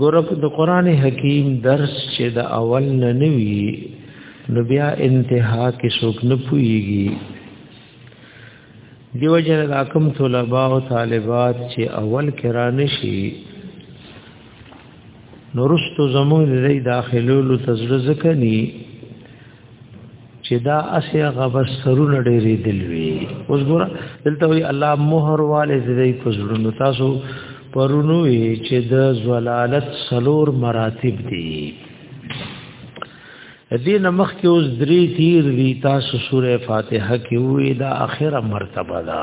ګورک د قران حکیم درس چې د اول نه نوي نو بیا انتها کې څوک نه پويږي دیو جن راکم طلباء او طالبات چې اول کران شي نورستو زمون دې داخلولو تزرزکني چې دا اسی غبر سرونه ډېرې دلوي اوس ګور دلته وی الله مہر والے زری پزړونو تاسو پرونو چې د زلالت سلور مراتب دي دین مخ کې اوس درې تیر وی تاسو سوره فاتحه کې وې دا اخره مرتبه ده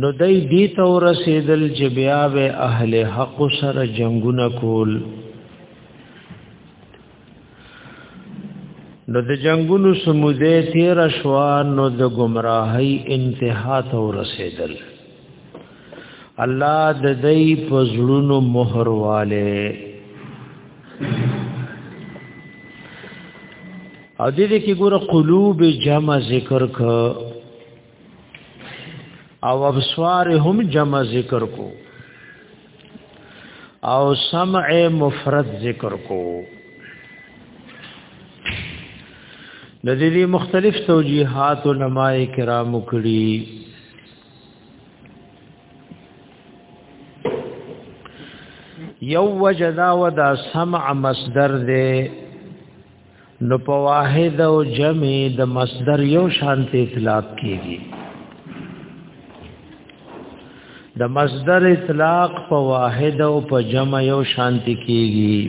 نو دای دی ته رسیدل چې بیا به اهل حق سره جنگونه کول نو د جنگونو سموده تیر شوا نو د گمراهی انتها ته رسیدل الله د دې پزړونو مہر والے او دې دې کې ګوره قلوب جمع ذکر ک او ابصار هم جمع ذکر کو او سمع مفرد ذکر کو د دې مختلف توجیهات علماء کرام کړي یو وجدا ودا سمع مصدر دی نو په واحد او جمع د مصدر یو شانته اطلاق کیږي د مصدر اطلاق په واحد او په جمع یو شانته کیږي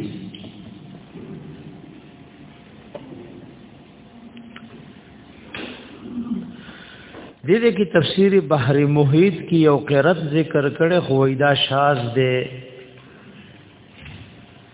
د دې کې تفسیر بحر محیط کې یو قرت ذکر کړي خویدا شاز ده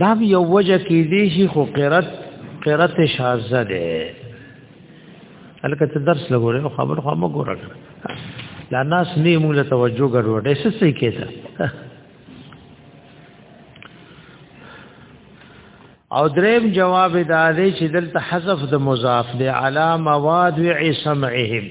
دا یو وجه کې دی شي خو قرت قرت شاذ ده الکه ته درس لګورې او خبر خو ما ګورل لا ناس نه موږ له توجه ګرځو ډېر څه څه کېته او دریم جواب دا دی چې دلته حذف د مضاف دی علامه وادع سمعهم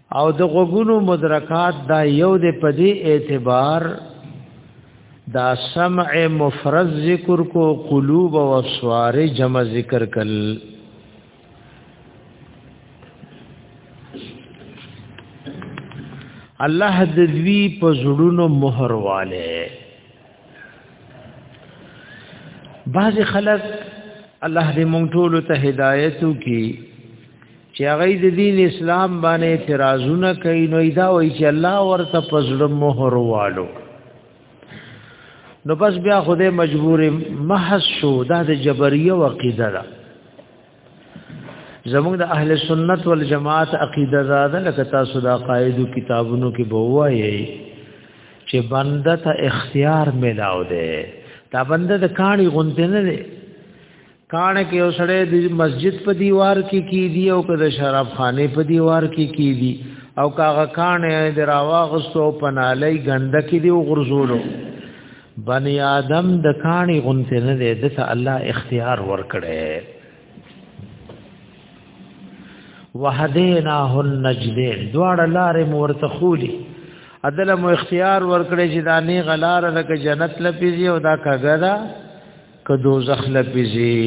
او د غوګونو مدرکات دا یو د پدی اعتبار دا سمع مفرد ذکر کو قلوب و اسوار جمع ذکر کل الله د دوی په زړونو مهر والے بعض خلک الله دې مونږ ټول ته هدایت وکړي چې هغه د دین اسلام باندې اعتراضونه کوي نو دا وایي چې الله ورته پزړه مهر والو نو بس بیا خوده مجبور محس شو دا د جبریه وقیده ده زموږ د اهل سنت والجماعت عقیده زاده لکه تاسو د قائدو کتابونو کې بووایي چې بنده ته اختیار ملاو دی دا بنده د کاڼي غونډه نه دی کان کې یو سړی د مسجد په دیوار کې کی دی او که د شراب خانه په دیوار کې کی دی او کاغه کان د راواغستو پنالای غنده کې دی غرزولو بنی آدم د کانی غنته نه دی د الله اختیار ورکړي وهدیناه النجدین دواړه لارې مورته خولي عدل مو اختیار ورکړي چې دا نه غلار لکه جنت لپیږي او دا کګه که دوزخ لپیزی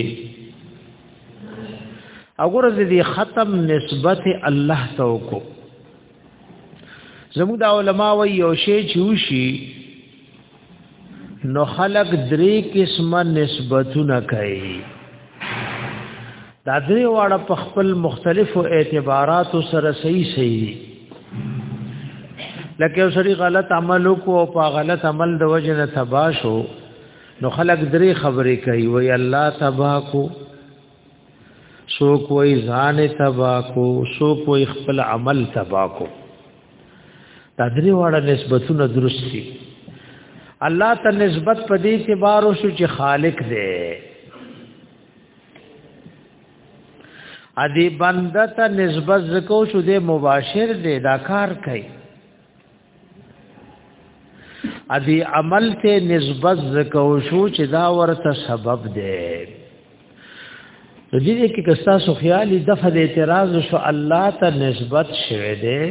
اگر از دی ختم نسبت الله ته وکړو زموږ د علما و یو شی چوشي نو خلق درې قسمه نسبتونه کوي دا درې واړه په خپل مختلفو اعتباراتو سره صحیح صحیح لکه یو سړي غلط عمل وکړو او په غلط عمل د وجه نه تباشو نو خلق درې خبرې کوي وای الله تبا کو سو کوئی ځان تبا کو سو کوئی خپل عمل تبا کو دا درې واړه نسبتونه درست دي الله ته نسبت په دې کې بارو شو چې خالق دی ادي بنده ته نسبت زکو شو دې مباشر دی دا کار کوي ادي عمل ته نسبت زکو شو چې دا ورته سبب دی دې دې کې کستا سو خیال د فد اعتراض شو الله ته نسبت شوه دې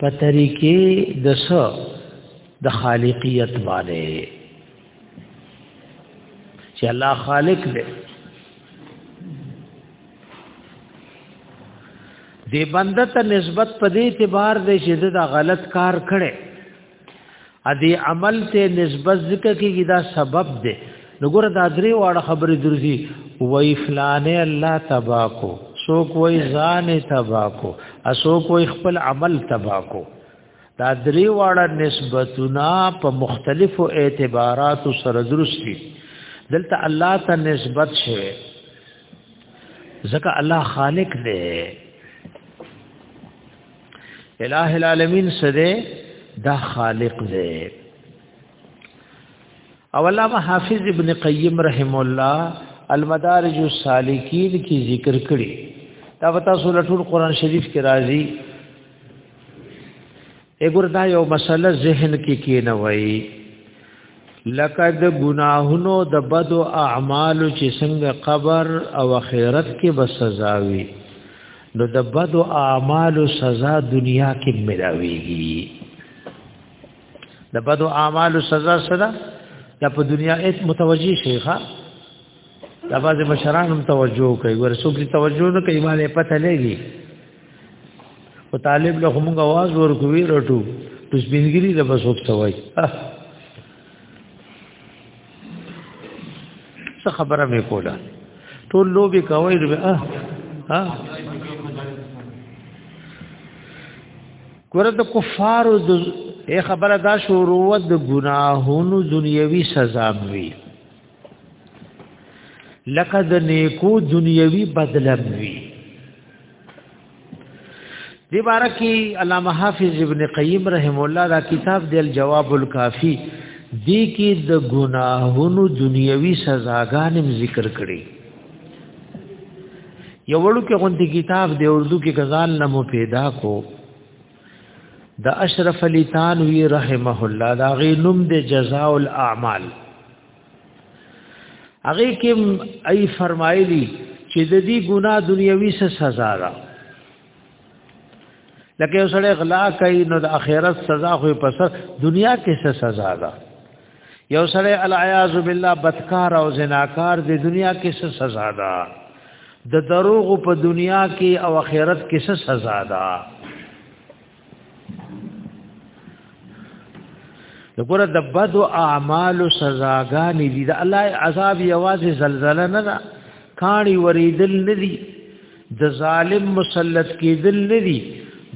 په طریقې د سو د خالقیت باندې چې الله خالق دی دی بنده ته نسبت په دې اعتبار دی چې دا غلط کار کړي ا دې عمل ته نسبت ذکر کیږي دا سبب دی وګوره دا درې واړه خبرې درځي وای فلانه الله تبا کو سوک وای ځان تبا کو اسوک وای خپل عمل تبا کو دا درې واړه نسبتونه په مختلفو اعتباراتو سره درستی دلته الله ته نسبت شوه ځکه الله خالق دی الہ العالمین سره دا خالق دی او علامه حافظ ابن قیم رحم الله المدارج السالکین کی ذکر کړي دا وتا سورۃ القرآن شریف کې راځي اګوردا یو مسله ذهن کې کی کینه وای لکه د ګناهونو د بدو اعمالو چې څنګه قبر او آخرت کې به سزا وي نو د بدو اعمالو سزا دنیا کې ملاويږي د بدو اعمالو سزا سره د په دنیا ایت متوجي شيخه دا باز مشران هم توجه کوي ور څوک دي توجه نه کوي مالې پته لګي او طالب له موږ आवाज ورکوي رټو د سپینګری د بسوب سوای څه خبره مې کوله ټول لوبي کوي ربه اه ها ګوره د کفارو د خبره دا شروع د ګناهونو دنیوي سزا وي لکه د نیکو دنیوي بدلم وی دی بارکی علامه حافظ ابن قیم رحم الله دا کتاب دی الجواب الکافی دی کی د گناهونو دنیوي سزاګانم ذکر کړي یو وړو کې غونډي کتاب دی اردو کې غزال نمو پیدا کو د اشرف علی تانوی رحمه الله دا غي نوم د جزاء الاعمال هغه کوم ای فرمایلی چې د دې ګناه دنیوي سره سزا ده لکه یو سړی غلا کوي نو د آخرت سزا خو په سر دنیا کې څه سزا ده یو سره العیاذ بالله بدکار او زناکار د دنیا کې څه سزا ده د دروغ په دنیا کې او آخرت کې څه سزا ده دغه د بد اعمال سزاګانې دي د الله عذاب یوازې زلزلہ نه ده کانی وریدل نه دي د ظالم مسلط کېدل ندي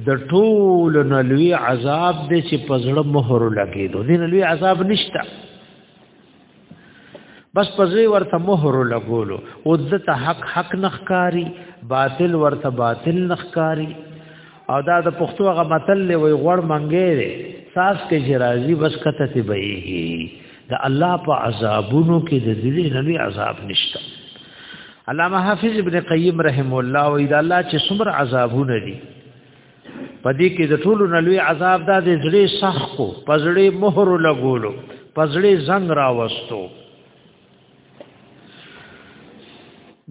د ټول نلوي عذاب دې چې پزړه مهر لګېدو دې نلوي عذاب نشتا بس پزړه ورته مهر لګولو او د حق حق نخکاری باطل ورته باطل نخکاری او دا د پښتو غ متل له وي غوړ منګې دې ساس کې جرازي بس کته ته بهيږي د الله په عذابونو کې د دې نلوي عذاب نشتا علامه حافظ ابن قیم رحم الله او اذا الله چې څومره عذابونه دي پدې کې د ټولو نلوي عذاب دا د زړه سخ کو پزړې مهر لګولو پزړې زنګ راوستو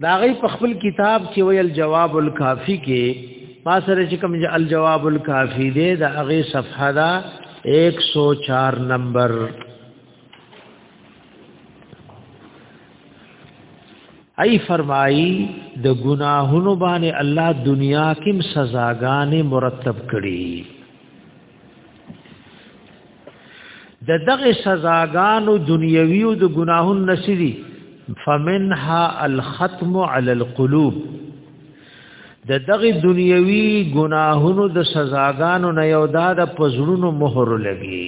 دا غي په خپل کتاب کې وی الجواب الکافی کې ما سره چې کوم الجواب الکافی دی دا غي صفحه دا 104 نمبر ای فرمایي د ګناهونو باندې الله دنیا کې سزاګانې مرتب کړي د دغه سزاګانو دنیوي او د ګناهونو نسري فمنها الختم على القلوب د دغه دنیوي ګناهونو د سزاګانو نه یو دا د پزړونو مهر لګي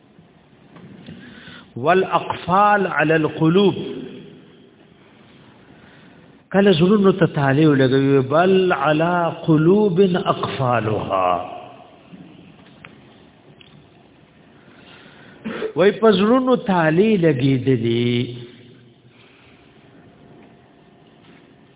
والاقفال على القلوب کله زړونو ته تاله لګوي بل على قلوب اقفالها وای په زړونو تاله لګېدلې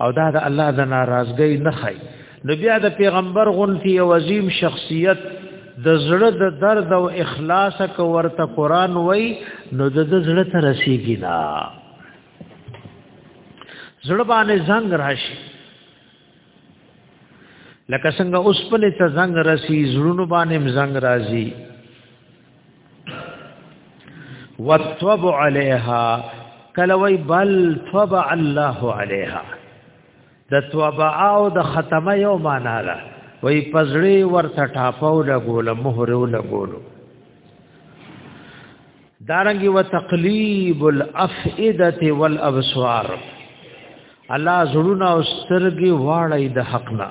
او دا د الله د ناراضګۍ نه خای نو بیا د پیغمبر غونتی او عظیم شخصیت د زړه د درد او اخلاص کو ورته قران وای نو د زړه ته رسیږي دا زړه باندې زنګ راشي لکه څنګه اوس په لته زنګ راسي زړونو باندې زنګ راسي وتوب عليها کله وی بل توب الله عليها د توبه او د ختمه یو معنا ده وای پزړی ورته ټاپاو لګول مهر لګول دارنګي وتقلیب الافئده والابصار الله زړونه او سترګي واړی د حق نه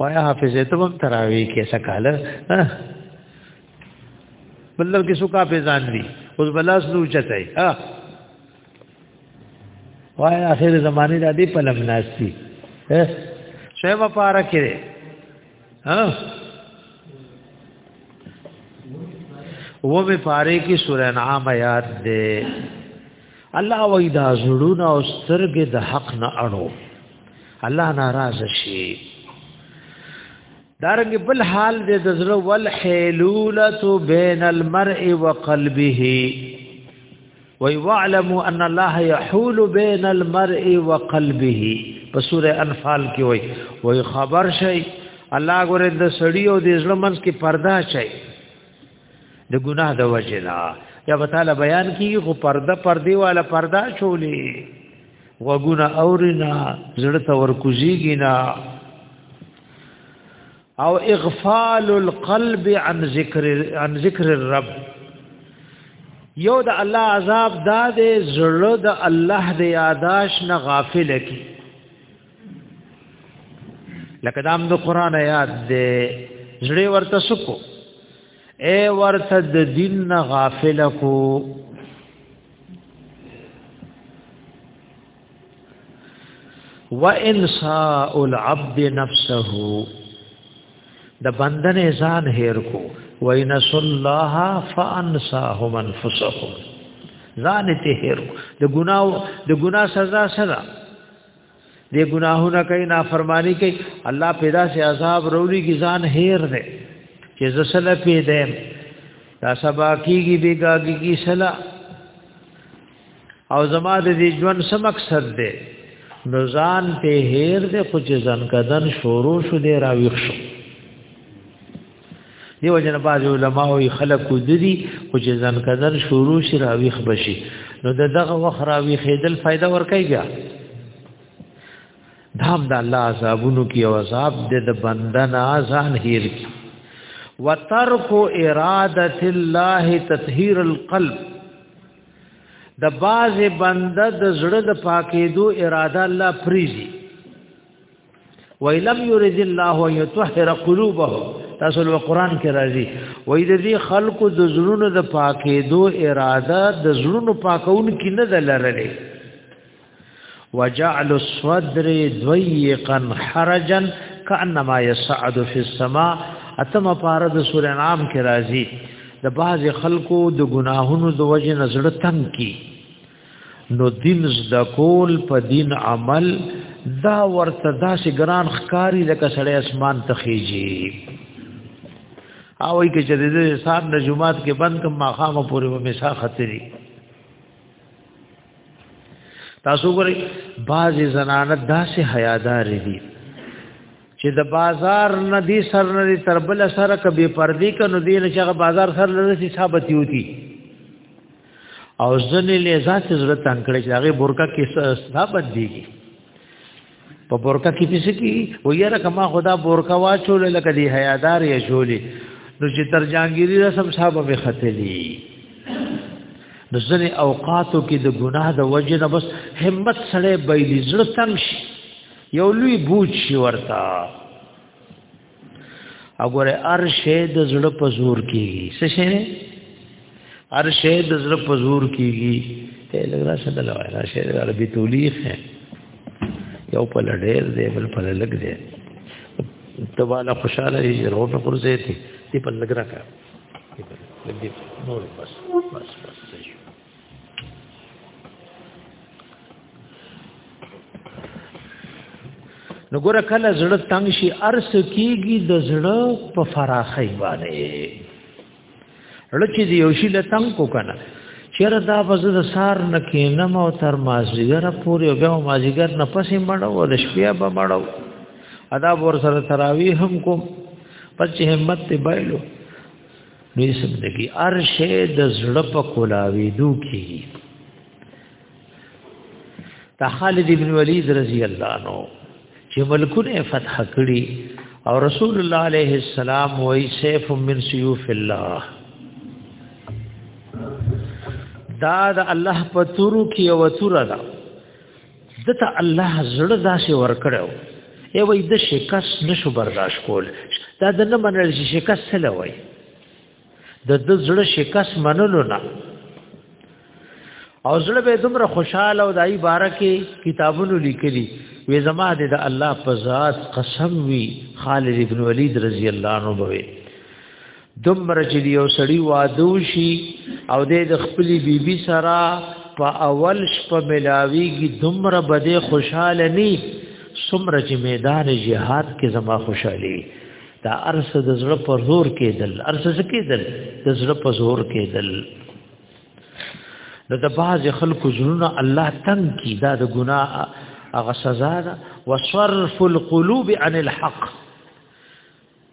وایا حافظ ته وخت تراوی کې سکاله مطلب کې سوکا په ځان دي اوس بلاس نو چتای ها وای اخر زمانه د دې پلم ناشتي ها شیب پارا کړي ها و به پاره کې سورہ انعام یاد ده الله وای دا زړونه او سترګې د حق نه اړو الله ناراض شي دارنګ بل حال دې د زړه ول حیلوله بین المرء وقلبه وی وعلم ان الله يحول بین المرء وقلبه په سوره انفال کې وای وای خبر شي الله ګوره د سړی او د زړه منځ کې پرده شي د ګناه د وجلا یا تعالی بیان کیږي خو پرده پردی والا پرده چولې وګونه اورینا زړه ته ورکوزیږي نه او اغفال القلب عن ذکر عن ذکر الرب یو د الله عذاب دا دی زړه د الله د یاداش نه غافل کی لکه دام د قران یاد دی زړه ورته سکو اے ورته د دین نه غافل کو وانساء العبد نفسه د بندن ځان هیر کو وینس الله فانساهم انفسهم ځان ته هیر د ګناو د ګنا سزا سره دې ګناهونه کوي نافرمانی کوي الله پیدا سي عذاب روري کی ځان هیر دی چې زسل پیدا دا سبا کیږي بیګاږي کی سلا او زما د دې ژوند سم مقصد دی نو ځان په هیر دې خو چې ځن کدن شروع شو دې راویښ شو دیو جن باز علماء او خلق ودی او چې ځان کذن شروع شي راويخ بشي نو دغه وخت راوي خېدل فائدہ ور کوي بیا دام د الله عذابونو کې او عذاب د بندن آزان هیر کی وترک اراده الله تطهير القلب د باز بنده د زړه د پاکېدو اراده الله فریزي وَإِلَمْ يُرِدِ اللَّهُ أَن يُطَهِّرَ قُلُوبَهُمْ تاسو له قران کې راځي وای د دې خلکو د زړونو د پاکېدو اراده د زړونو پاکون کې نه ده لرلې وجعل الصدر ضيقا حرجا كانما يصعد في السماء اتم پاره د سورې نام کې راځي د بعض خلکو د ګناهونو د وجه نظر تنګ کی نو دین زده کول په دین عمل دا ورته داسې ګران ښکاری لکه سړی اسمان ته خېږي او ای کې چې د حساب نه جمعات کې بند کوم ماخامه پورې و مسا خطرې تاسو ګورئ بعضې زنانه داسې حیادار دي چې د بازار نه دي سر نه دي تر بل سره کبي پردي کنو دي نه چې هغه بازار سر نه دي ثابت یوتی او ځنې له ذات زړه تنگ کړي چې هغه برکا کې ثابت دیږي په برکا کې څه کی و یاره کما خدا برکا واچول لکه دی حیادار یې شولې نو چې تر جانګيري رسم صاحب به ختلی نو ځنې اوقاتو کې د ګناه د وجه نه بس همت سره بېلې زړه تنگ شي یو لوی بوج شي ورته وګوره ار شی د زړه په زور کیږي څه شی نه ار شی د زړه په زور کیږي ته لګرا شد لا را شی د عربي تولیخ ہے یو په لډیر دی بل په لګ دی ته والا خوشاله یې ورو په قرزه ته په لګرا کا نور بس بس بس نو ګور کله زړه تنگ شي ارس کیږي د زړه په فراخی باندې زړه چې یو شي له تنگ کو کنه چیر دا بز د سار نکینم او تر مازیګر پورې او بیا مازیګر نه پسې مړو او د شپې به مړو ادا ور سره تراوی هم کوم پس همت ته بایلو نو یې سم دګي ارشه د زړه په کولاوي دو کی تا خالد ابن ولید رضی الله عنه چې ملکونه فتح کړي او رسول الله علیه السلام وای سیف من سیوف الله دا د الله په تورو کې او تور ده دته الله زړه داسې ورکړو ای وای د شکست نشو برداشت کول دا د نه منل شي شکست څه لوي د د زړه شکست منلو نه او زړه به دومره خوشاله او دای بارکه کتابونو لیکلي وې زما د الله په ذات قسم وی خالد ابن ولید رضی الله عنه بوي دومره چې یو سړی وادو شي او د خپل بیبي سره په اول شپه ملاویږي دومره بده خوشاله ني سمره چې میدان جهاد کې زما خوشحالي دا ارس د زړه په زور کېدل ارس څه کېدل د زړه په زور کېدل نو د باز خلکو زړونه الله تنگ کی دا د ګناه هغه سزا ده وصرف القلوب عن الحق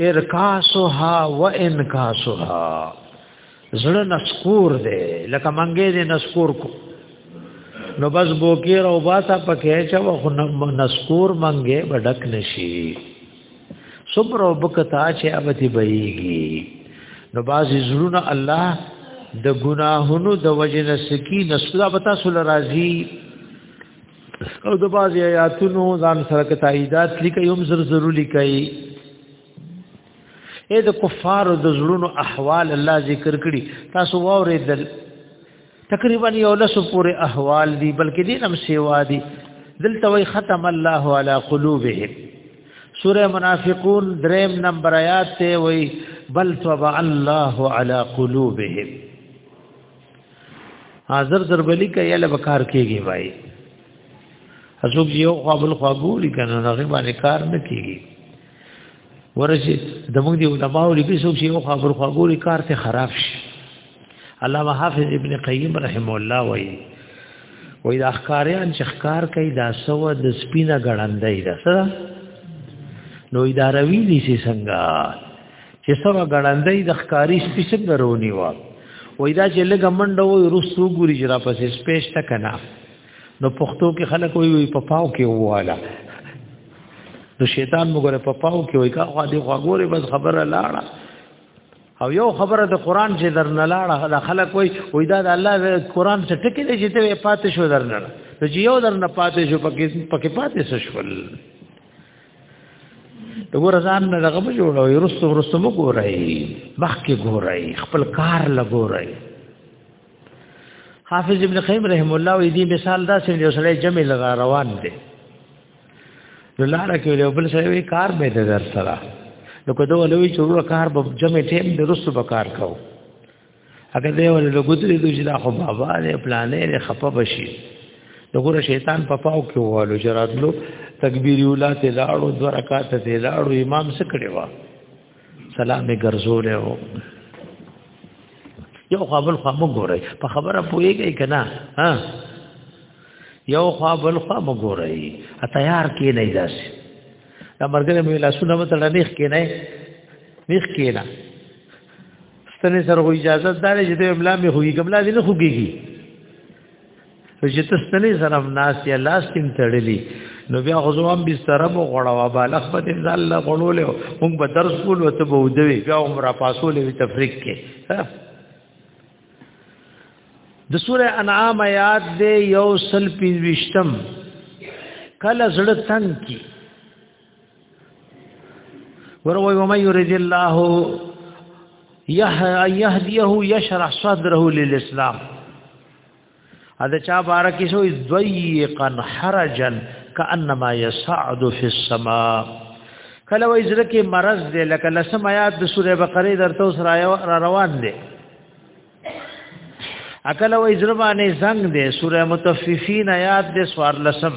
ارکاسها و انکاسها زړه نسکور دی لکه منګې دې نسکور کو نو بس بوکیر او باتا پکې چا و نسکور منګې بډک نشي صبر او بکتا چې ابتی بېږي نو بازي زړونه الله د ګناهونو د وجنه سکی نسلا بتا سول راضي او د باز آیاتونو ځان سره کې تاییدات لیکي هم زر ضروري کوي اې د کفارو د زړونو احوال الله ذکر کړي تاسو ووري دل تقریبا یو لس پورې احوال دي بلکې دین هم سیوا دي دلته وی ختم الله علی قلوبهم سوره منافقون دریم نمبر آیات ته وی بل طبع الله علی قلوبهم حاضر زربلی کوي له کار کیږي وای اسوک یو خو بل خو ګوري کنه هغه باندې کار نه کیږي ورشي د موږ دی علماء لګي سوک یو خو بل خو ګوري کار ته خراب شي علامه حافظ ابن قیم رحم الله وای وای د اخکاریان چې ښکار کوي دا سو د سپینه غړندې ده سره نو اداروی دي څنګه چې سم غړندې د ښکاری سپي څنګه رونی و وای دا چې لګ منډه وای رسو ګوري جرا پسې سپېش تک نه نو پښتو کې خلک وای په پاو کې واله نو شیطان موږ په پاو کې وای کا خو دې غوګوري بس خبره لاړه او یو خبره د قران چې درنه لاړه دا خلک وای وای دا د الله قران څخه ټکی دی چې ته پاتې شو درنه نو چې یو درنه پاتې شو پکې پکې پاتې شول دغه رضان نه دغه به جوړوي رسو رسو مو ګورای مخ کې ګورای خپل کار لګورای حافظ ابن قیم رحم الله وی دی مثال دا سم یو سره جمع لگا روان دی نو لاره کې یو بل سره وی کار به در سره نو کدو ولوي چې ورو کار به جمع ټیم د رسو به کار کوو اګه دی ول د ګوتری دوی دا خو بابا دې پلانې دې خپه بشي دغه شیطان په پاو کې ووالو جراتلو تکبیر اولا ته لاړو دو رکعات ته لاړو امام څه کړي وا سلام ګرځول او یو خپل خو مو ګورای په خبره پويږي کنه ها یو خو بل خو مو ګورای ا تیار کې نه داس دا مرګ مې لاسونه متړه نه کې نه میخ کې نه ستنې سره خو اجازه ده چې د املا مې خوږي کملا دې نه خوږيږي چې ته ستنې سره ناس یا لاس تیم تړلې نو بیا خو زوام بستر مو غړوا بالغ په دې ځل لا غړولې مونږ به درس کول وته به ودوي بیا عمر پاسولې وی تفریق کې د سوره انعام آیات دې یو سل پینځم کله زړه تنگ کی وروي ومن يريد الله يهديه يشرح صدره للاسلام هذا چا بارکی سو ضيقا حرجا كانما يصعد في السماء کله وای زړه کې مرض دی لکه لسم آیات د سوره بقره درته اوس را روان دی اکل وای زړه باندې زنګ دی سوره متففین آیات د سوار لسم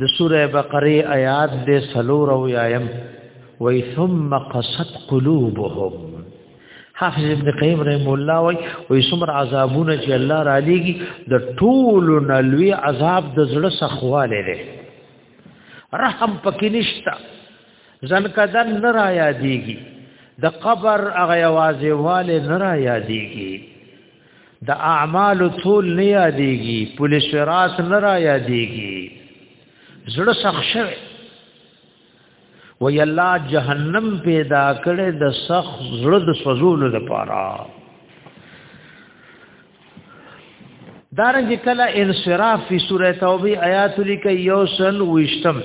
د سوره بقره آیات د سلور او یایم وای ثم قصد قلوبهم حافظ ابن قیم رحم الله وای وای سمر عذابونه چې الله را لېږي د ټول نلوي عذاب د زړه سخواله لري رحم پکې نشتا ځن کدن نه را یادېږي د قبر هغه आवाज والے نه را یادېږي د اعمال طول نه یادېږي پولیس راس نه را یادېږي زړه سخت شوی وی الله جهنم پیدا کړي د سخت زړه د سوزولو لپاره دارنګ کله انصراف فی سوره توبه آیات لیکي یوسن وشتم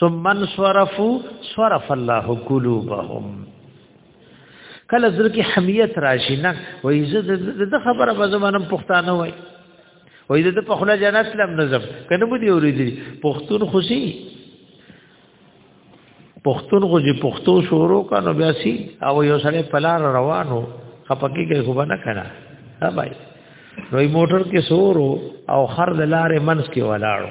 ثم انصرفوا صرف الله قلوبهم کله زر کې حمیت راشي نه وای زه د خبره په زمانم پښتانه وای وای زه په خله جنت لم نظم کنه مو دی اوریدي پښتون خوشي پښتون خو چې پښتو شروع کانو بیا سي او یو سره پلار روانو خپکی کې خو نه کړه ها بھائی نو موټر کې سورو او خر د لارې منس کې ولاړو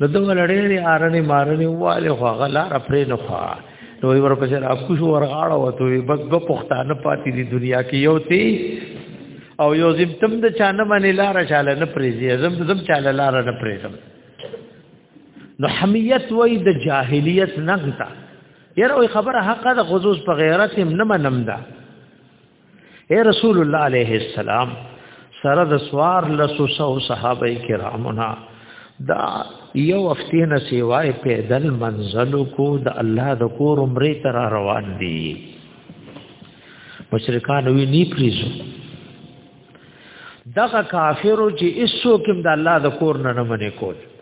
نو دوه لړې آرنې مارنې واله خو غلا رپرې نه خوا نو ور پسې را کوش ور غاړه وته وي بس به پښتانه پاتې دي دنیا کې یو تی او یو زم تم د چانه باندې لار چاله نه پریزي زم زم چاله لار نه پریزم نو حمیت وای د جاهلیت نغتا یره وای خبره حق ده خصوص په غیرت هم نه منم ده اے رسول الله علیه السلام سره د سوار لسو سو صحابه کرامنا دا یو وختي نه سیوای پیدل منزل کو د الله د کور عمره تر روان دي مشرکان وی نی پریزو دغه کافرو چې اسو کوم د الله د کور نه نه منې کول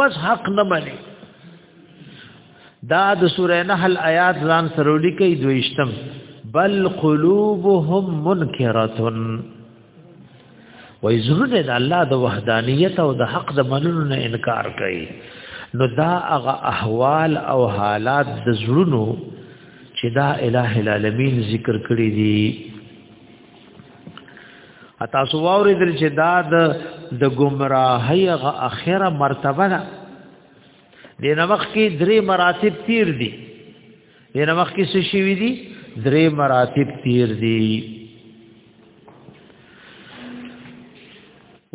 بس حق نه مني دا د سوره نحل آیات ځان سرولي کوي دویشتم بل قلوبهم منکره وای زړه د الله د وحدانیت او د حق د منلو نه انکار کوي نو دا هغه احوال او حالات د زړونو چې دا الٰه العالمین ذکر کړی دي تاسو واورې دل چې دا د د گمراهۍ غ اخره مرتبه ده دینه مخ کې درې مراتب تیر دي دینه مخ کې څه شي دي درې مراتب تیر دي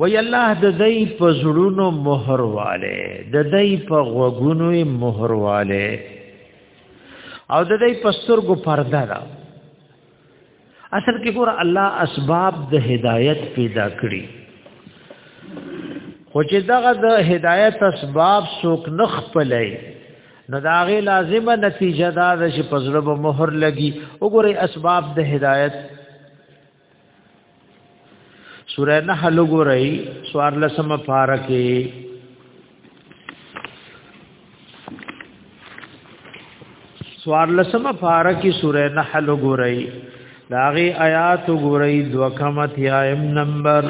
وی الله د دې په زړونو مہر والے د دې په غوګونو مہر والے او د دې په سترګو پرده ده اصل کې ګور الله اسباب د هدایت پیدا کړی خو چې دغه د هدایت اسباب څوک نه خپلای نو دا غي لازمه نتیجه دا ده چې پزړه به مهر لګي وګوري اسباب د هدایت سورہ نحل ګورئ سوار لسم پارکه سوار لسم پارکه سورہ نحل ګورئ داغي آیات ګورئ دوکمت یایم نمبر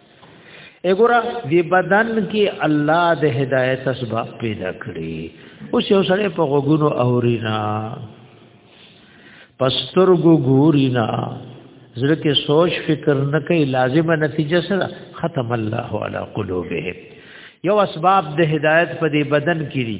اګورا دی بدن کې الله د هدایت اسباب پیدا کړی اوس یو سره په غوګونو اورینا پسترګو ګورینا زړه کې سوچ فکر نه کوي لازمه نتیجه سره ختم الله علی قلوبهم یو اسباب د هدایت په دی بدن کې دي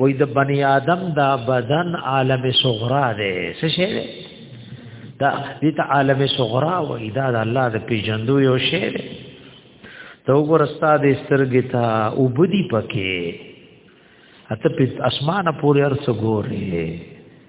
وې د بنی آدم دا بدن عالم صغرا دی څه شی دی دا دې ته عالم صغرا وې دا د الله د پیجندو یو شی دی ته وګورستا د سترګې ته وبدي پکې اته په اسمانه پورې ارڅ ګوري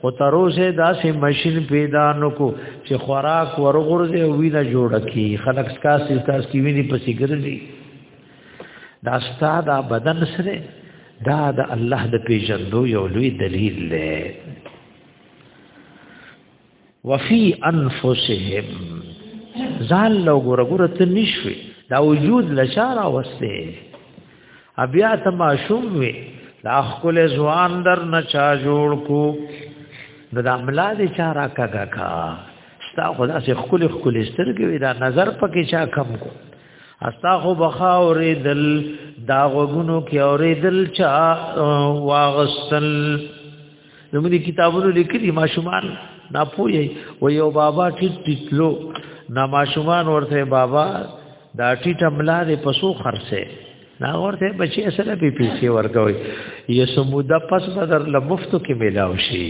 خو تر اوسه داسې ماشين پیدا نکو چې خوراک ورغورځي او وینه جوړ کی خلک سکاس سکاس کی ویني پسې ګرځي دا ستاد بدن سره دا د الله د پیژندو یو لوی دلیل دی وفي انفسهم ځان لو ګور ګور ته نشوي دا وجود لشاره وسته بیا ته ماشوم وې دا خپل ځوان در نه چا جوړ کو نو دا ملا دې چا را کګه کا ستا خدا سي خپل خپل سترګې وې دا نظر پکې چا کم کو استا خو بخا اورې دل دا غوګونو کې اورې دل چا واغسل زموږ دي کتابونو لیکلي ماشومان نا پوي و یو بابا ټیټ ټیټلو نا ماشومان ورته بابا دا ټیټ املا دې پسو خرڅه نا ورته بچي سره په پیسې ورکوي یې سموده پس بدر لمفتو کې ملاو شي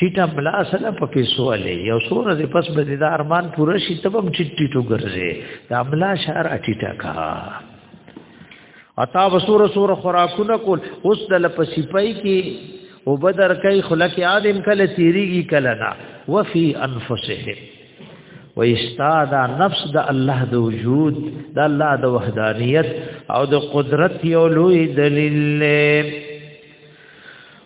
ټیټه بلا سره په پیسو علي یو سور دې پس به دې ارمان پوره شي تبم ټیټ ټیټو ګرځي دا بلا شهر ټیټه کا اتا وسور سور خوراکونه کول اوس د لپسیپای کې او بدر کوي خلک ادم کله تیریږي کله نا وفي انفسهم ويستاد نفس د الله د وجود د الله د وحدانیت او د قدرت یو لوی دلیل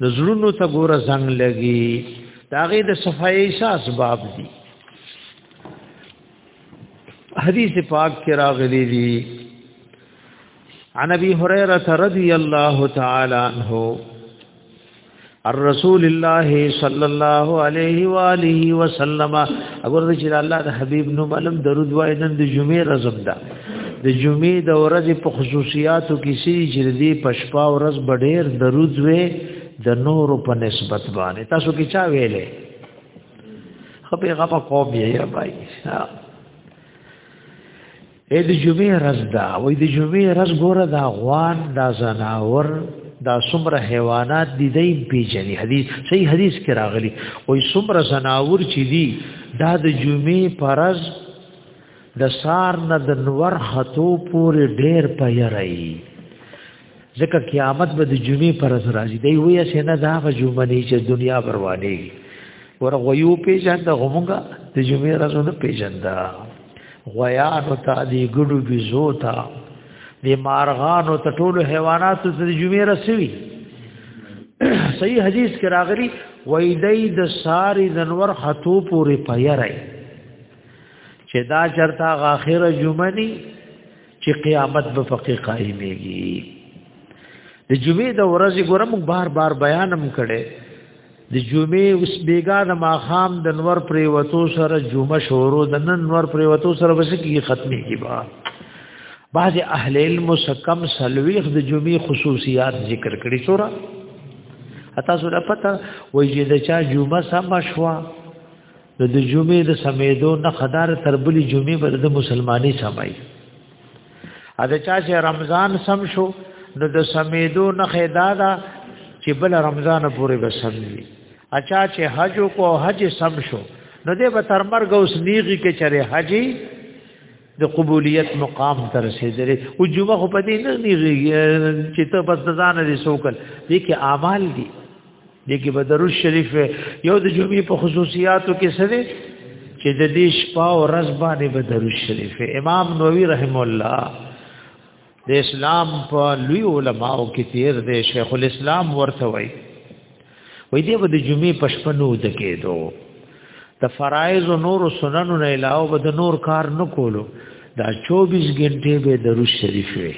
نو زړونو ته ګوره زنګ لګي داغه د صفای احساس باب دي حدیث پاک کې راغلي دي عن ابي هريره رضي الله تعالى عنه الرسول الله صلى الله عليه واله وسلم اگر چې الله د حبيب نو معلوم درود وای نن د جمعې رزم ده د جمعې د ورځې په خصوصیاتو کې سې چې د پښپا ورځ بډېر درود وې د نورو په نسبت باندې تاسو کې چا ویلې خپې غپا کوم یې یا بای اې د جمعې ورځ دا وې د جمعې ورځ ګوره دا غوان دا زناور دا څومره حیوانات دي دای پیژني حدیث صحیح حدیث کې راغلي وې څومره زناور چې دي دا د جمعې پرز د سار نه د نور خطو پورې ډېر پیرای ځکه قیامت به د جمعې پر ورځ راځي دی وایي چې نه دا به جمعه نه چې دنیا برواني ور غيو پیژن د غمونګه د جمعې ورځ نه پیژن دا غیا نو تا دی ګډو بيزو تا دی مارغانو ته ټول حیوانات د جمعې رسوي صحیح حدیث کې راغلی وای دی د ساری دنور خطو پورې پیرای چې دا چرتا غاخره جمعه ني چې قیامت به فقې قائمېږي د جمعې د ورځې ګورم بار بار بیانم کړي د جمعې اوس بیګا د ماخام د نور پرې وتو سره جمعه شورو د نن نور پرې وتو سره بس کی ختمي کی با بعض اهل علم سکم سلويخ د جمعې خصوصیات ذکر کړي سورہ اته سورہ پته وایي چې د چا جمعه سم شوا نو د جمعې د سمیدو نه خدار تر بلی جمعې بر د مسلمانی سمای ا د چا چې رمضان سم شو نو د سمیدو نه خدادا چې بل رمضان پورې بسم وي اچا چې حج کو حج سم شو نو دې به تر مرګ اوس نیږي کې چره حجي د قبولیت مقام ته رسیدلې او جمعه خو پدې نه نیږي چې ته بس ځان دې سوکل دې کې اعمال دي دې کې بدرو شریف یو د جمعې په خصوصیاتو کې سره چې د دې شپه او ورځ باندې بدرو شریف امام نووي رحم الله د اسلام په لوی علماو کې تیر دی شیخ الاسلام ورته وای وای دی به د جمعې پښپنو د کېدو د فرایض او نور سننو نه علاوه به د نور کار نه کولو دا 24 غنټه به د روز شریف وي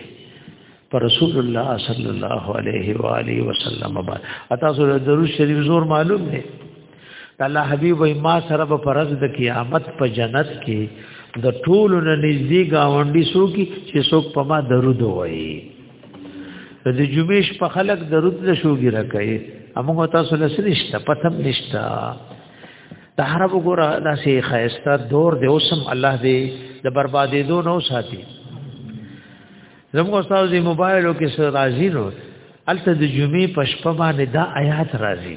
پر رسول الله صلی الله علیه و آله وسلم باندې اته د روز شریف زور معلوم دی الله حبيب وای ما سره په فرض د قیامت په جنت کې د ټولو نه نږدې گاونډي سو کې چې څوک په ما درود وایي د جمعې شپه خلک درود له شوګي راکړي امغه تاسو له سرشته پتم نشتا د عرب ګوره داسې خیسته دور دی اوسم الله دې د بربادې دو نو ساتي زموږ استاد دی موبایلو کې سر راځي نو الته د جمعې په شپه باندې دا آیات راځي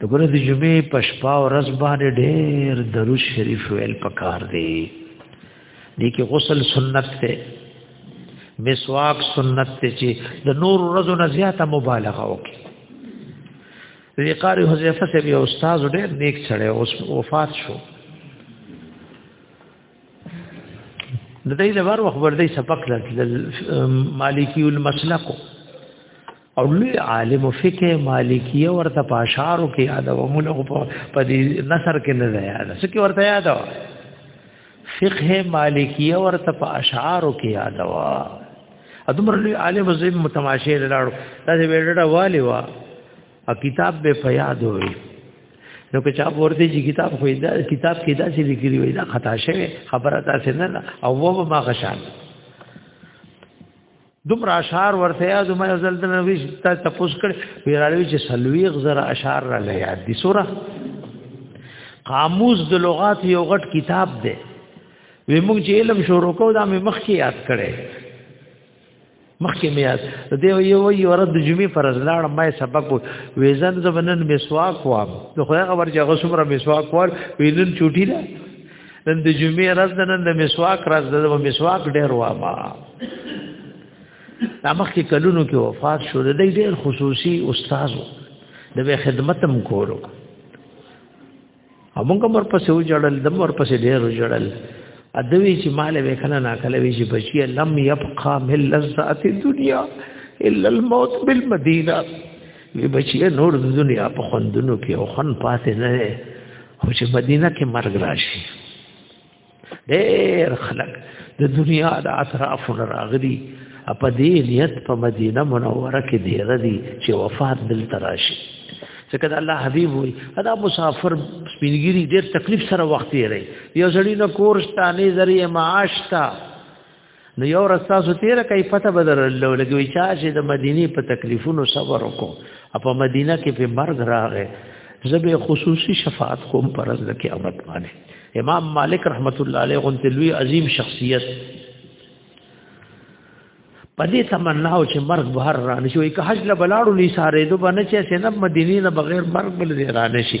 د ګره د جمعې په شپه او ورځ باندې ډېر درود شریف ویل پکار دی دې کې غسل سنت ته مسواک سنت ته چې د نور ورځو نه زیاته مبالغه وکړي دې قاری حذیفه سے بیا استاد ډېر نیک سره اوس وفات شو د دې لپاره وخت ورته سبق لرل مالکی المسلکو او لوی عالم فقه مالکیه ورته پاشارو کې یاد و موږ په دې نثر کې نه یاد څه کې ورته یاد و فقه مالکیه ورته په اشعارو کې یاد و ادمر لوی عالم زم متماشه لاړو دا دې وړډه والی و ا کتاب به فیاد وي نو که چا ورته چې کتاب خو دا کتاب کې دا چې لیکلی وي دا خطا شوی خبره تاسو نه او و ما غشان دومره اشعار ورته یاد ما یو ځل دنه وی تا تاسو کړ ویراړوي چې سلویغ زره اشعار را لیا دي سوره قاموس د لغات یو غټ کتاب دی وی موږ چې علم شروع کو دا مې مخکې یاد کړي مخکې مې یاد دی یو یو ورځ د جمعې پر ځلاړ ما سبق ویزن زبنن مسواک وام نو خو هغه ورځ هغه څومره مسواک وال وینن چوټی نه نن د جمعې ورځ ده نن د مسواک ورځ ده د مسواک ډېر وابا دا مخکې کلونو کې وفات شو د ډېر خصوصي استاد د به خدمت هم کولو همغه مر پسې وجړل د مر پسې ډېر وجړل ادوی چې مال به کنه نا کله وی چې بچي لم يبقى من لذات الدنيا الا الموت بالمدينه وی بچي نور د دنیا په خوندونو کې او خن پاتې نه خو چې مدینه کې مرګ راشي ډېر خلک د دنیا د اطرافو راغلي په دې نیت په مدینه منوره کې دی ردی چې وفات دل تراشي ځکه د الله حبيب وي دا مسافر سپینګری ډېر تکلیف سره وخت یې لري یو ځړی نه کورشتانه ذریعہ معاش تا نو یو رستا سو تیر کای پته بدر الله لګوي چا چې د مدینه په تکلیفونو صبر وکړو په مدینه کې په مرګ راغې زبه خصوصي شفاعت کوم پرز د قیامت باندې امام مالک رحمت الله علیه غنت لوی عظیم شخصیت پدې تمنا او چې مرګ بهر رانه شي که حج له بلاړو نه ساره دوه نه چې سنب مدینه نه بغیر مرګ بل رانه شي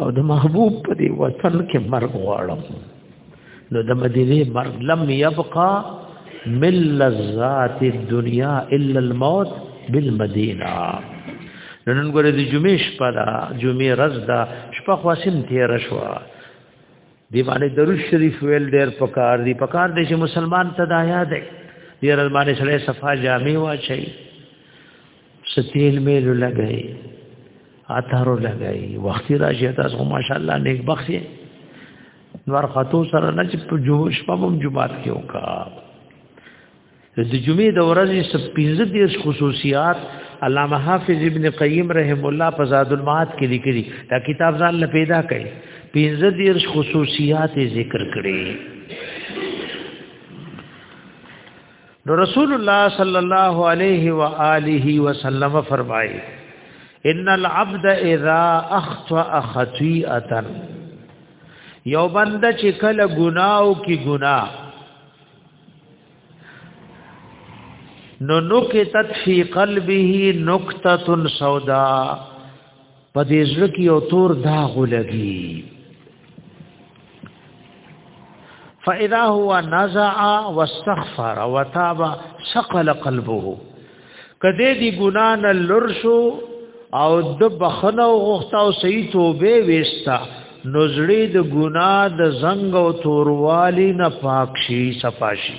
او د محبوب په دی وطن کې مرګ غواړم نو د مدینه مرګ لم يبقى من لذات الدنيا الا الموت بالمدینه نن ګورې د جمعې شپه دا جمعې ورځ دا شپه خواسم تیر شو دی باندې درود شریف ویل ډیر پکار دی پکار دی چې مسلمان تدایا دی دیر باندې سره صفه جامع واچي ستیل میل لګای اثر لګای وختي راشي تاسو ماشاءالله نیک بخشي نور خطو سره نه چې په جو شپږم جمعات کې وکا د جمعې د ورځې سپینځه دیر خصوصیات علامه حافظ ابن قیم رحم الله په زاد المعاد کې لیکلي دا کتاب ځان له پیدا کړي پینځه دیر خصوصیات ذکر کړي نو رسول الله صلی الله علیه و آله وسلم فرمایي ان العبد اذا اخطا خطیئه یو بند چې کله ګناو کی ګنا نو نکتت فی قلبه نکتتن سودا په دې زړه کې یو تور داغ لګي فاذا هو نزع واستغفر وتاب ثقل قلبه کدی دی ګنا نه لور شو او د بخنه غوښته او صحیح توبه وستا نزړې د ګنا د زنګ او توروالي نه پاک شي صفاشي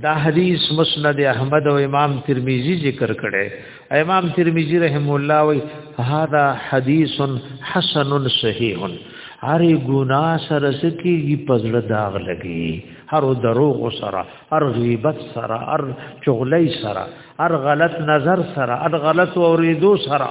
دا حدیث مسند احمد او امام ترمذی ذکر کړي امام ترمذی رحم الله وی هاذا حدیث حسن صحیح هر ګنا سره سکیږي پزړه داغ لګي هر دروغ سره هر غیبت سره هر چغلی سره هر غلط نظر سره هر غلط اوریدو سره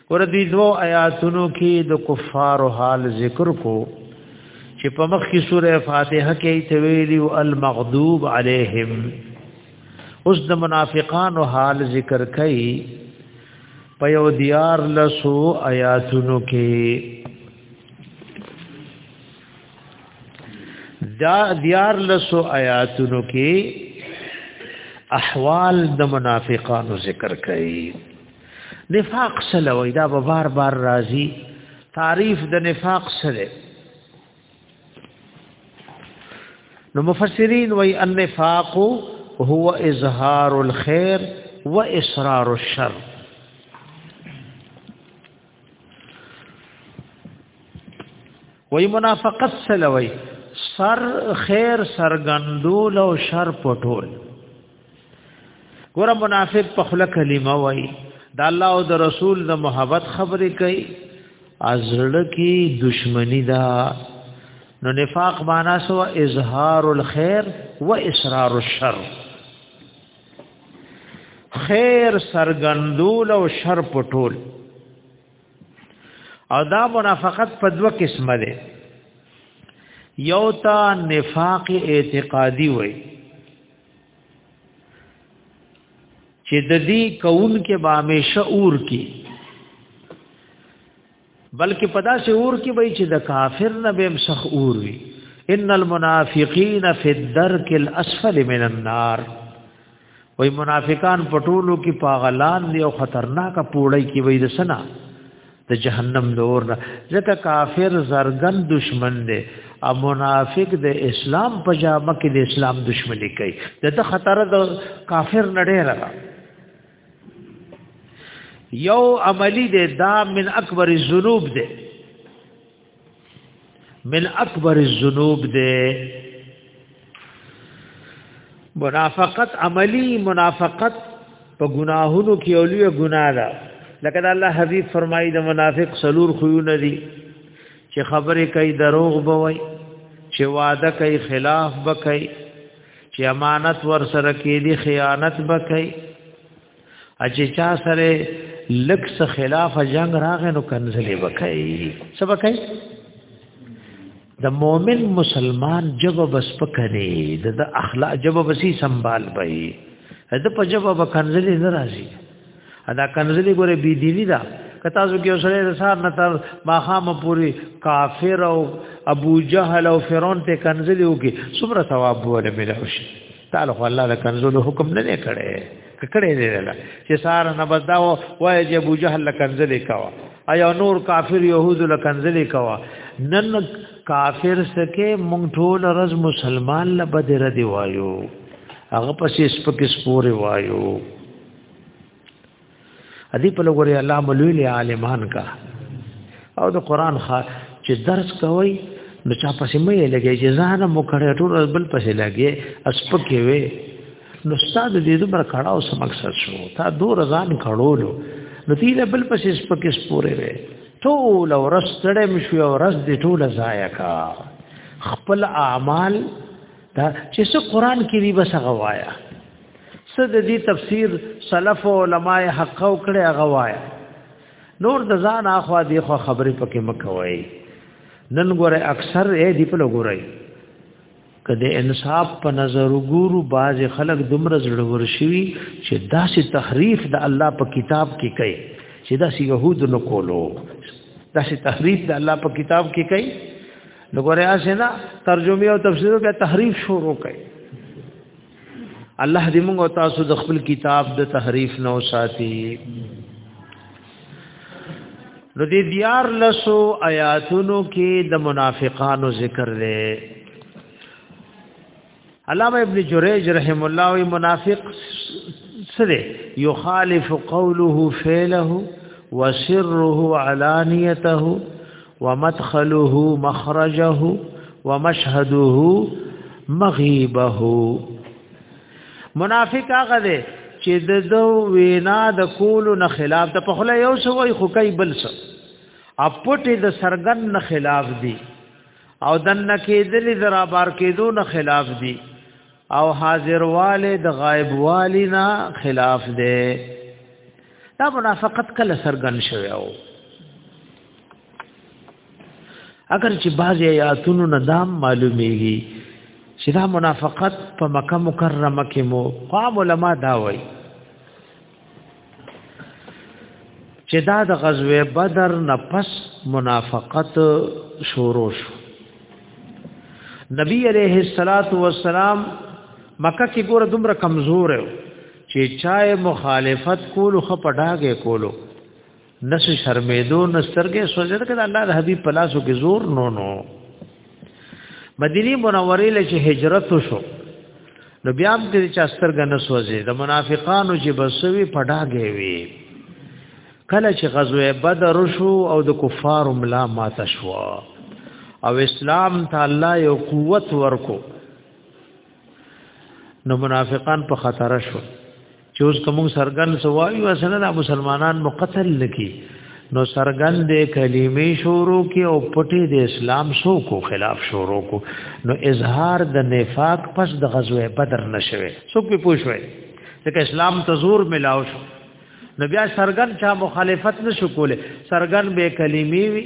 ور دې دوه آیاتونو کې د کفارو حال ذکر کو چې په مخ کې سوره فاتحه کې ته ویلي او المغضوب علیهم اوس د منافقانو حال ذکر کړي په یو دیار لسو آیاتونو کې دا دیار لسو آیاتونو کې احوال د منافقانو ذکر کړي نفاق سره وای دا به بار بار راځي تعریف د نفاق سره نو مفسرین وای النفاق هو اظهار الخير واصرار الشر وای منافقت سره وای سر خیر سرګندول او شر پټول ګور منافق په خله کلمه وای د الله او د رسول د محبت خبرې کوي ازړه کې دشمنی دا نو نفاق معنا سو اظهار الخير و اسرار الشر خیر سرګندول او شر پټول او دا منافقت په دوه قسمه ده یو تا نفاق اعتقادي وای چې د دې کون کې به همیشه اور کې بلکې پدا سه اور کې به چې د کافر نه به مسخ اور وي ان المنافقین فی الدرک الاسفل من النار وای منافقان پټولو کې پاغلان دی او خطرناک پوړی کې وای د سنا د جهنم د اور نه ځکه کافر زرګن دشمن دی او منافق د اسلام په جامه کې د اسلام دشمنی کوي دته خطر د کافر نړۍ را یو عملی دی دا من اکبر الذنوب دی من اکبر الذنوب ده منافقت عملی منافقت په گناهونو کې اولیه ګناه ده لکه دا الله حبیب فرمایي د منافق سلور خيونه دي چې خبرې کوي دروغ بوي چې وعده کوي خلاف بکي چې امانت ور سره کې دي خیانت بکي اچې چا سره لکس خلاف جنگ راغې نو کنځلې وکړي څه وکړي د مؤمن مسلمان جواب بس پکړي د اخلاق جواب بسي سنبال وي دا په جواب کنځلې ناراضي ادا کنځلې ګوره بي ديني دا کتا زو کې اوسره رسار نه تر ماخام پوری کافر او ابو جهل او فرعون ته کنځلې وکي څومره ثواب وره ملوي تعالی خو الله د کنزلو حکم نه نه کړي کړي دی لاله چې سار نه بداو وای چې ابو جهل کنزلې کاوه ایا نور کافر يهود له کنزلې کاوه نن کافر سکه مونږ ټول رز مسلمان له بدر دی وایو هغه پسې سپکې سپورې وایو ادي په لګوري الله ملوی له عالمان کا او د قران خا چې درس کوي نو چا پسې مې لګي چې ځان مو کړه ټول بل پسې لګي اسپکه وي نو استاد دې دومره کړه او سم مقصد شو تا دور ځان کړولو نو دې بل پسې اسپکه سپورې وي ټول ورستړې مشو او رس دې ټول ضایع کا خپل اعمال دا چې څه قران کې دی بس غوایا څه د دې تفسیر سلف او علماء حق او کړه هغه وای نور د ځان اخوا دی خو خبرې پکې مکوي نن ګوره اکثر یې دی په لګورای کله انصاف په نظر وګورو باز خلک دومره زړور شي چې داسې تحریف د دا الله په کتاب کې کوي چې داسې يهود نو کولو داسې تحریف د دا الله په کتاب کې کوي نو ګوره اسنه ترجمه او تفسیر کې تحریف شروع کوي الله دې موږ تاسو د خپل کتاب د تحریف نو ساتي نو دې دیار لسو آیاتونو کې د منافقانو ذکر دی علامه ابن جریج رحم الله او منافق سره یخالف قوله فعله وسره علانیته ومدخله مخرجه ومشهده مغيبه منافق هغه دی چې د دو وینا د کولو نه خلاف د په خله یو څه وای خو کوي بل څه اپټ د سرګن نه خلاف دی او دن کېدل درا بار کېدو نه خلاف دی او حاضر والے د غائب والی نه خلاف دی دا منافقت کله سرګن شوی او اگر چې بعضی آیاتونو نه دام معلومیږي چې دا منافقت په مکه مکرمه کې مو قام علما دا وایي چې دا د غزوه بدر نه پس منافقت شروع شو نبی علیہ الصلات والسلام مکه کې ګوره دومره کمزور و چې چای مخالفت کولو خپډاګه کولو نس شرمېدو نسترګې سوځل کړه الله د حبيب پلاسو کې زور نو نو مدینی منورې له چې هجرت وشو نو بیا هم دې چې سترګې نسوځي د منافقانو چې بسوي پډاګې وي کله چې غزوه بدر شو او د کفار ملا مات شو او اسلام ته الله یو قوت ورکو نو منافقان په خطر شو چې اوس کوم سرګن سوایو اسنه د مسلمانان مقتل لکی نو سرګن دې کلمې شروع کې او پټې د اسلام سو کو خلاف شروع کو نو اظهار د نفاق پس د غزوه بدر نشوي سو په پوښوي ځکه اسلام ته زور ملاو شو نو بیا سرګن چا مخالفت نشو کوله سرګن به کلمې وی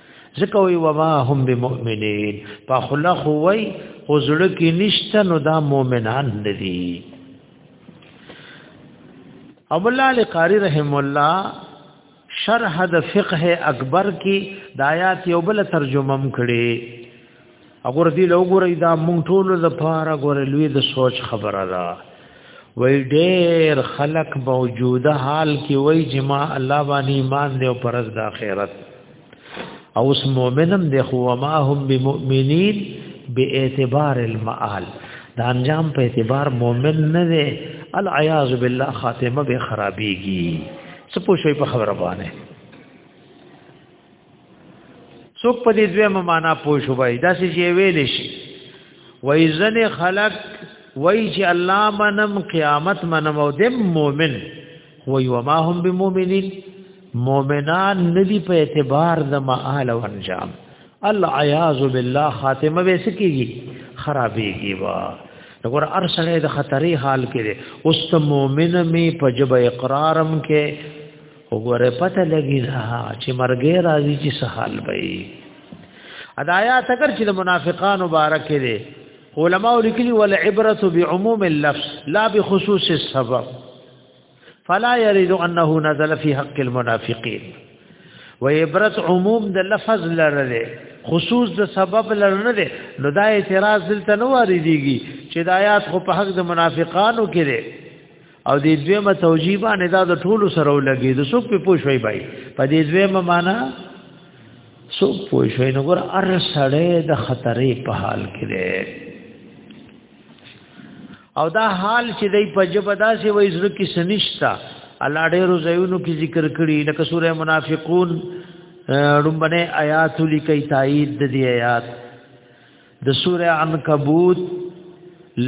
ځکه وی وما هم بمؤمنین په خلق وی خو زړه کې نشته نو دا مؤمنان ندي ابو الله قاری رحم الله شرح د فقه اکبر کې د آیات یو بل ترجمه هم کړي اګور دی له وګورې دا مونږ ټول د پاره ګورې لوی د سوچ خبره ده وای ډېر خلق موجوده حال کې وای چې ما الله باندې ایمان دی او پرز د آخرت او اس مؤمنم دی خو ما هم بمؤمنین به اعتبار المعال دا انجام په اعتبار مؤمن نه دی العیاذ بالله خاتمه به خرابېږي څه پوښي په خبره باندې څوک په دې دویمه معنا پوه شو وای دا څه یې ویل شي وای ځنه خلق وای چې الله منم قیامت منم او دم مؤمن وای وما هم بمؤمنین مؤمنان ندی په اعتبار د مآل او انجام العیاذ بالله خاتمه به سکیږي خرابېږي وا دغه ارسله د خطرې حال کې اوس ته مؤمن می په جبه اقرارم کې وګوره پته لګی دا چې مرګې راځي چې سحال وي ادایا تکر چې د منافقان مبارک دي علماء لیکلي ول عبرت بعموم اللفظ لا بخصوص السبب فلا يريد انه نزل في حق المنافقين و عبرت عموم د لفظ لرله خصوص د سبب لرنه ده نو دا اعتراض دلته نه واردېږي چې د آیات خو په حق د منافقانو کې ده او دې دویمه توجیبه نه دا د ټولو سره ولګي د څوک په پوښوي بای په دې دویمه معنا څوک پوښوي نو ګور ار سړې د خطرې په حال کې دی او دا حال چې دی په جبه داسې وای زړه کې سنشتا الله ډېرو ځایونو کې ذکر کړی لکه سوره منافقون رومبنه آیات لیکي تایید د دې آیات د سوره عنکبوت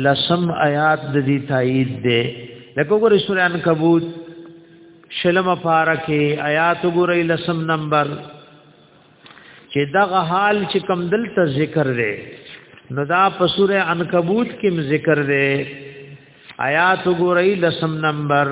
لسم آیات د دې تایید ده لکه وګورئ سوره عنکبوت شلم پارکه آیات وګورئ لسم نمبر چې دغه حال چې کم دلته ذکر دی نو دا په سوره عنکبوت کې ذکر دی آیات وګورئ لسم نمبر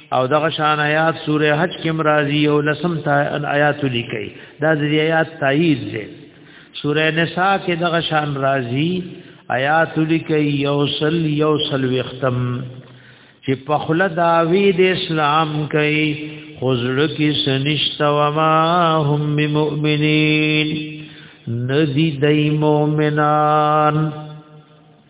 او دغه شان آیات سوره حج کې مرাজি او لسم تا آیات لیکي دا د آیات تایید دی سوره نساء کې دغه شان راضی آیات لیکي یوصل یوصل وختم چې په خله داوی د اسلام کوي خزړه کې سنشت و ما هم مؤمنین ندی دای مؤمنان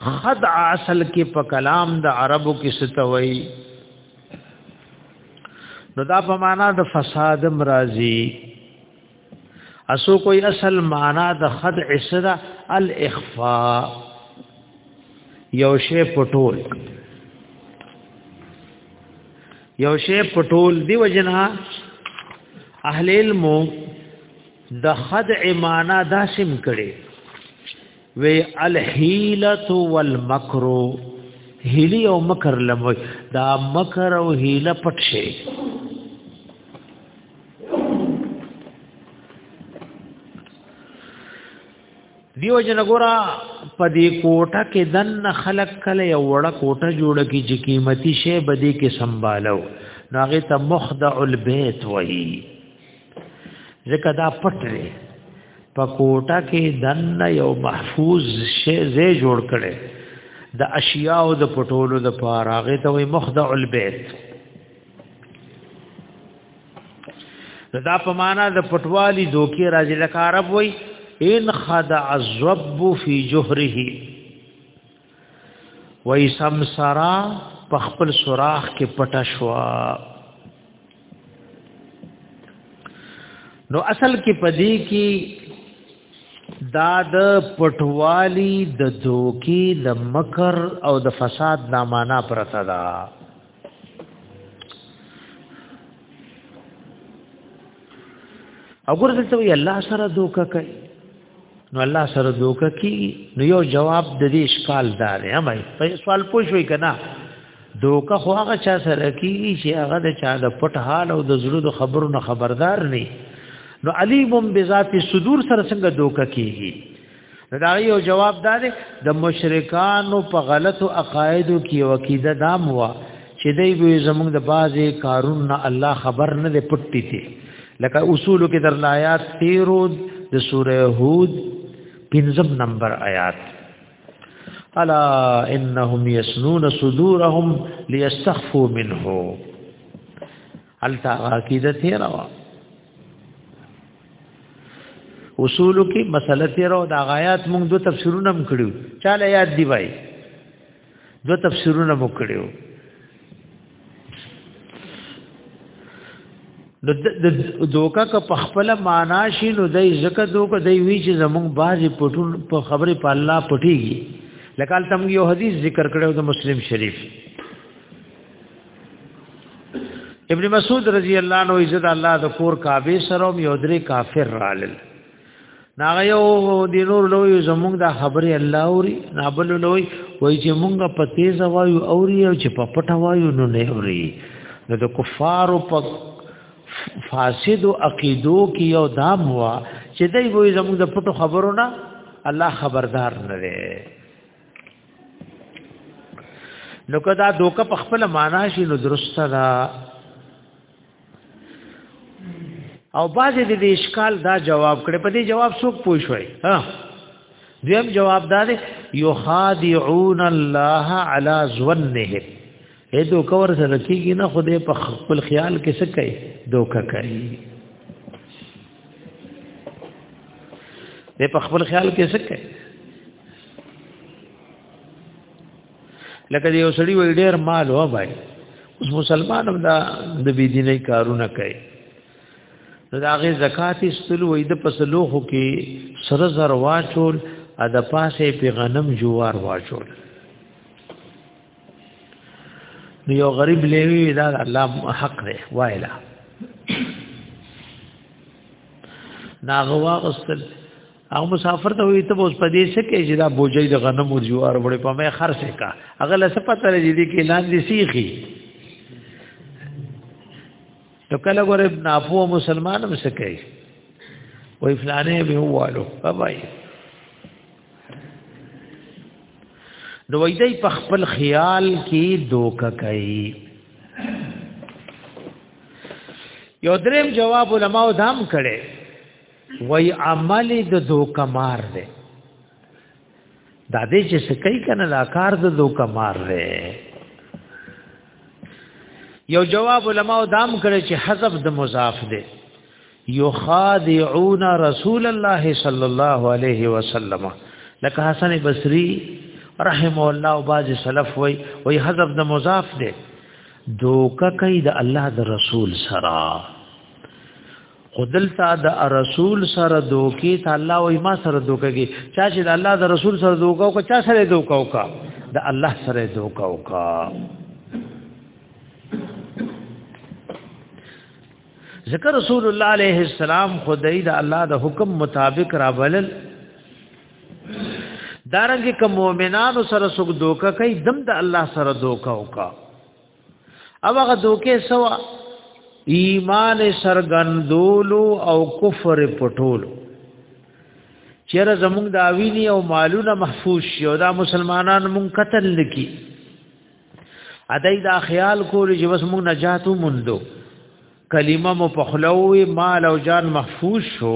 خدع اصل کې په کلام د عربو کې ستوي نو دا په معنا د فساد مرضی اسو کوئی اصل معنا د خدع سره الاخفاء یو شی پټول یو شی پټول دی وجنا اهل علم د خدع معنا داسم کړي وی الحیلت والمکر هیلی او مکر لموي دا مکر او هیله پټ شي دیو جن ګورا په دې کوټه کې دن خلق کله یو وړه کوټه جوړه کی چې قیمتي شی بده کې سنبالو ناغه ته مخدع البیت وایي ځکه دا پټ دی په کوټه کې دن یو محفوظ شی زی جوړ کړي د اشیاء او د پټولو د پاره هغه ته وي مخدع البیت دا په معنا د پټوالي دوکي راځي لکه عرب وي ان خدع الذب فی جهره وای سمسرا په خپل سوراخ کې پټه شو نو اصل کې پدې کې دا د پټوالی د دوکي د مکر او د فساد نامانا پرته ده او ګور دلته وی الله سره دوکه کوي نو الله سره دوکه کی نو یو جواب د دې اشکال دار یا مې په سوال پوښوي کنه دوکه خو هغه چا سره کیږي چې هغه د چا د پټ حال او د زړه د خبرو نه خبردار نه نو علیم بذات صدور سره څنګه دوکه کیږي دا یو جواب دار د مشرکانو په غلطو عقایدو کې وکیده دام وا چې دی به زمونږ د بازي کارونه الله خبر نه دی پټی ته لکه اصول کې در آیات تیرو د سوره هود پنځم نمبر آیات الا انهم يسنون صدورهم ليستخفوا منه التا عقیده تیرا وا اصول کې مسله تیرا او د آیات موږ دو تفسیرونه هم کړو چاله یاد دی وای دو تفسیرونه مو کړیو د دوکا که په خپل معنا شي نو دای زکه دوکا دای وی چې زمونږ بازي پټون په خبره په الله پټيږي لکه تم یو حدیث ذکر کړو د مسلم شریف ابن مسعود رضی الله عنه عزت الله د کور کعبه سره یو درې کافر رالل ناغه یو د نور لوی زمونږ د خبرې الله اوري نابل لوی وای چې مونږ په تیز وایو اوري او چې په پټه وایو نو نه اوري نو د کفارو په فاسد او عقیدو کې یو دام وا چې دوی وای زمونږ د پټو خبرو نه الله خبردار نه دی نو کدا دوکه په خپل معنا شي نو درسته ده او باز دې د اشکال دا جواب کړي په دې جواب څوک پوښوي ها دیم جواب دا دی یخادعون الله علی ظنهم اې دوکه ور سره کیږي نه خدای په خپل خیال کې څه کوي دوکه کوي دې په خپل خیال کې څه کوي لکه یو سړی وای ډیر مال و بای اوس مسلمان هم دا د بی دیني کارونه کوي نو دا غي زکات استل وای د پسلو خو کې سره زر واچول ا د پاسه په غنم جوار واچول نو یو غریب لیوی دا الله حق دی وایلا ناغوا غسل او مسافر ته وي ته اوس په دې څه کې چې دا بوجي د غنمو جوار وړي په مې خرڅه کا هغه لس پته لري دي کې لاندې سیخي نو کله ګور ابن افو مسلمان هم سکي وې فلانه به هوالو بابای نو وې دې په خپل خیال کې دوکه کوي یو دریم جواب علماء دام کړي وای عمل د دوکمار دی دا دې چې سکای کنه دا کار د دوکمار دی یو جواب علماء دام کړي چې حذف د مضاف دی یخادعون رسول الله صلی الله علیه وسلم لکه حسن بصری رحم الله او باج سلف وای وای حذف د مضاف دی دوکه کوي د الله د رسول سره خدلتا د رسول سره دوکي ته الله وای ما سره دوکږي چا چې د الله د رسول سره دوکاو کا چا سره دوکاو کا د الله سره دوکاو کا ذکر رسول الله عليه السلام خدای د الله د حکم مطابق را بلل دارنګ کوم مؤمنانو سره سګ دوکا کوي دم د الله سره دوکاو کا او هغه دوکه سوا ایمان سرګندولو او کفر پټولو چیرې زمونږ د اوینی او مالونه محفوظ شي او دا مسلمانان مونږ قتل نکي ادای دا خیال کول چې بس مونږ نجات ومندو کلمه مو پخلوي مال او جان محفوظ شو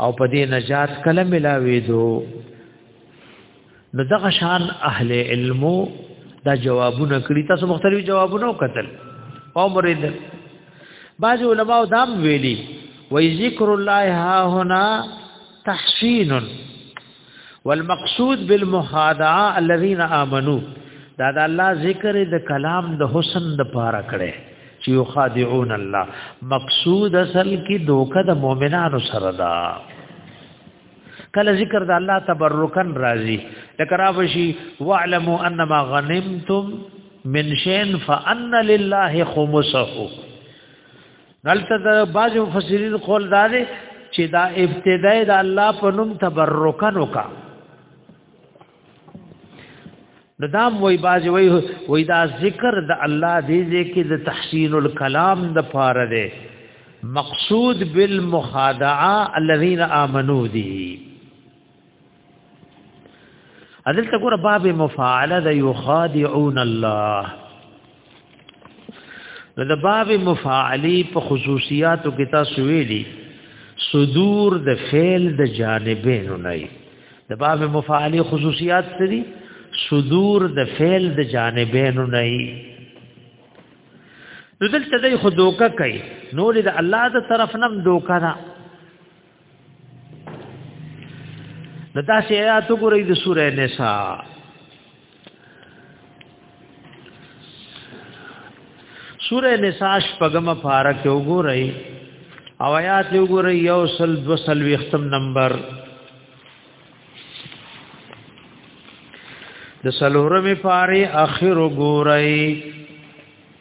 او په دې نجات کله ملاوي دو نو دغه شان اهل علم دا جوابونه کړی تاسو مختلف جوابونه وکتل او مرید بعض علماء دا ویلي و ذکر الله ها هنا تحسین والمقصود بالمحادعه الذين امنوا دا د الله ذکر د کلام د حسن د پاره کړي چې یو خادعون الله مقصود اصل کې دوکه د مؤمنانو سره دا کله ذکر د الله تبرکن راضي تکرابشي واعلموا انما غنمتم من شين فان لله خمسه دلته د بعض مفسرین قول دا دی چې دا ابتدای د الله په نوم تبرکن وکا نو دا وای باز وای وای دا ذکر د الله دی ذکر د تحسین الکلام د پاره دی مقصود بالمخادعه الذين امنوا دي اذل ته ګوره باب مفاعله د یخادعون الله د باب مفاعلی په خصوصیاتو کې تاسو ویلي صدور د فعل د جانبین نه د باب مفاعلی خصوصیات څه دي صدور د فعل د جانبین نه نو دلته دای خو دوکا کوي نور د الله د طرف نم دوکا نه د تاسو آیات وګورئ د سوره نساء سوره نساء شپږم پارا کې وګورئ او آیات وګورئ یو سل دو سل وختم نمبر د سلورمې پاره اخر وګورئ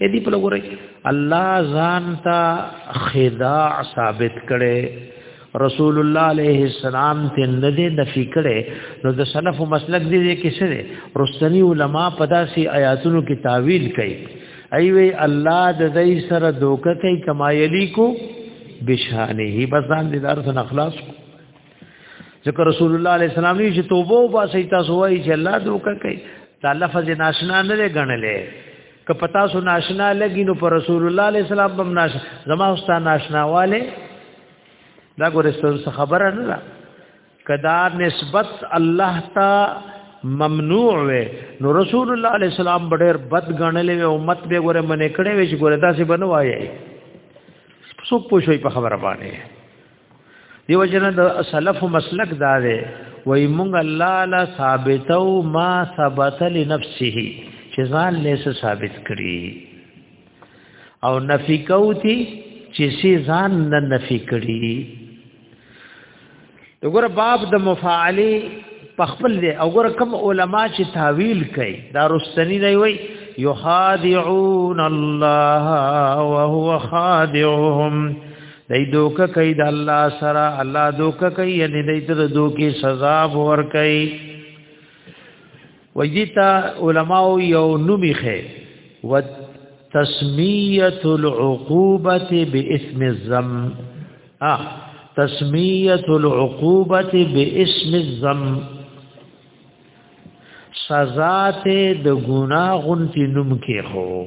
دې په لګوري الله ځان ته خداع ثابت کړي رسول الله عليه السلام ته ندې نفي کړي نو د سلف مسلک دې کې څه دي رستنی علما پداسي آیاتونو کې تعویل کوي ایوي الله د دې سره دوکه کوي کمایلی کو بشانه بس ځان دې دار څخه خلاص کو ځکه رسول الله علیه السلام یې چې توبه وباسي تاسو وایي چې الله دوکه کوي دا لفظ ناشنا نه دی غنلې که پتا سو ناشنا لګی نو پر رسول الله علیه السلام بم ناش زما استا ناشنا والے دا ګورې خبره نه ده کدا نسبت الله تا ممنوع وي نو رسول الله علیه السلام ډېر بد غنلې امت به ګوره منې کړې وي چې ګوره دا څه بنوایي څوک پوښوي په خبره باندې دیو جن د سلف مسلک دا دی وای مونږ الله لا ثابتو ما ثبت لنفسه چې ځان له ثابت کړی او نفی کوتی چې سی ځان نه نفی کړی وګوره باب د مفاعلی په خپل دی او ګوره کوم علما چې تعویل کوي دا رستنی دی وای یحادعون الله وهو خادعهم دای دوکه کوي د الله سره الله دوکه کوي یعنی دای ته دوکي سزا ور کوي وجیتا علماء یو نومخه و تسمیه العقوبه باسم الذم اه تسمیه العقوبه باسم الذم سزا ته د ګناه غنتی نوم کې هو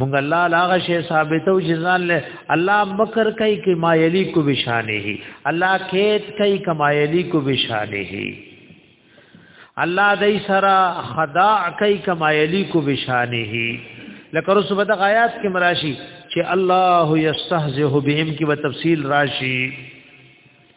مونږ الله لاغه شی ثابتو جزان له الله مکر کوي کما یلی کو بشانه الله کیت کوي کما یلی کو بشانه الله دای سرا خداع کوي کما یلی کو بشانه لکه رسوب د آیات کې مراشي چې الله یستهزه بهم کې و تفصیل راشي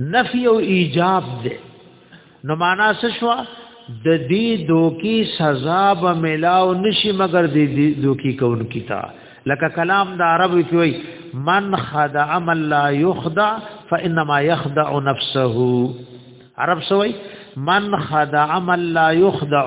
نفی او ایجاب ده نو معنا څه شو د دې دوکي سزا به ملاو نشي مگر دې دوکي کون کیتا لکه کلام د عربو کې وای من خدع من لا يخدع فانما يخدع نفسه عرب سوي من خدع من لا يخدع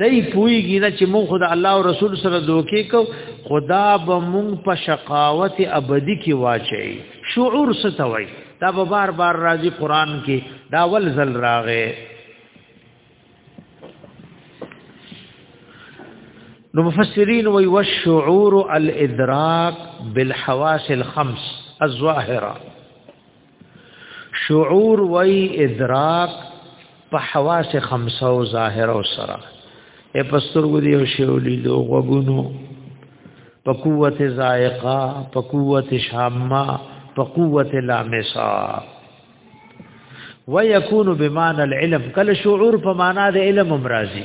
دای پویږي نه چې مونږ خدای الله او رسول سره دوکې کو خدا به مونږ په شقاوت ابدی کې واچي شعور ستوي دا به بار بار راځي قران کې دا ول زل راغې نو مفسرین وی والشعور الادراک بالحواس الخمس الظاهره شعور وای ادراک په حواس خمسه او ظاهر او سره اے پستر ودی او شولی دو غوګونو په قوت زائقه په قوت شامه په قوت لامسا ويكون بمعنى العلم کله شعور په معنا د علم مرضی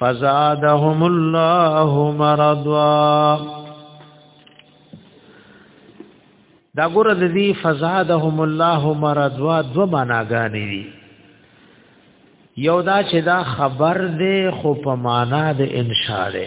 فزادهم الله مرضا دا ګور د دې فزادهم الله مرضا دو معناګانې دي یو دا چې دا خبر دی خو په معنا د انشاء ده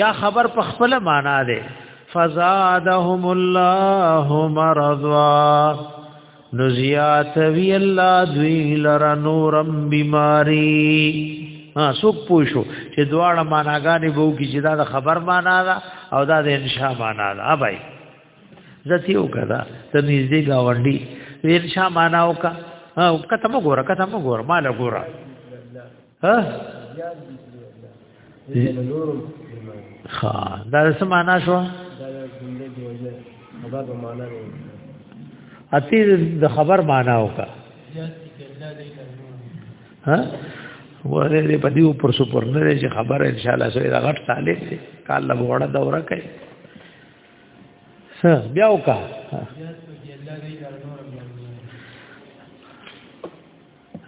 یا خبر په خپل معنا ده فزادهم الله مرضوا نزیات وی الله دوی لرا نورم بیماری ها سوک پوښو چې دواړه معناګانې وو کې چې دا خبر معنا ده او دا د انشاء معنا ده اوبای ځتی وکړه ته نږدې گاونډي انشاء معنا وکړه او کته مګوره کته مګوره مال ګوره ها خا دا څه معنا شو اتی د خبر معنا وکا ها وره دې په دې پر سپور نه چې خبره ان شاء الله سره دا غټ طالب دی کال له وړه دوره کوي ها بیا وکا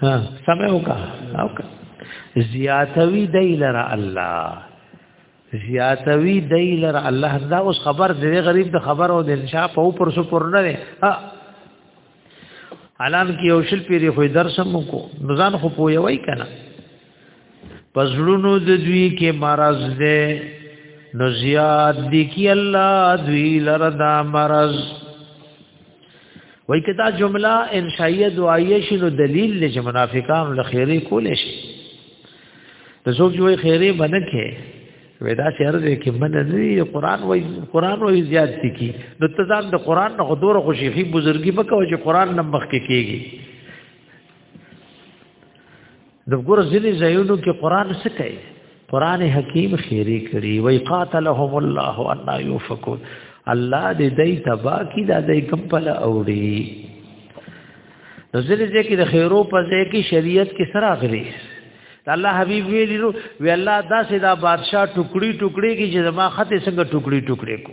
ها سمه وکا او زیاتوی دیلر الله زیاتوی دیلر الله دا اوس خبر دی غریب د خبر او د انشاء په پر سو پر نه دی الان کې یو شل پیری خو درس مو کو نزان خو پوي وای کنه پزړونو د دوی کې مرز ده نو زیاد دی کی الله دوی لره دا مرز وای کدا جمله انشائیه دعایه شنو دلیل لږ منافقان له خیره کول شي د څوک جو خیره بنکه ودا شعر دې کې من نه قرآن وای قرآن وای زیات دي کی نو تزان د قرآن نه غدور خوشيخي بزرګي پکوي چې قرآن نه مخ کې کیږي د ګور ځینې ځایونو کې قران څه کوي قران حکیم خیری کړي وای قاتلهم الله ان یوفکون الله دې دای تبا کی دا دای کمپل اوړي نزل دې کې د خیرو په ځای کې شریعت کې سره غلي الله حبیب ویلی نو وی الله دا سدا بادشاہ ټوکړي ټوکړي کې چې زما خطه څنګه ټوکړي ټوکړي کو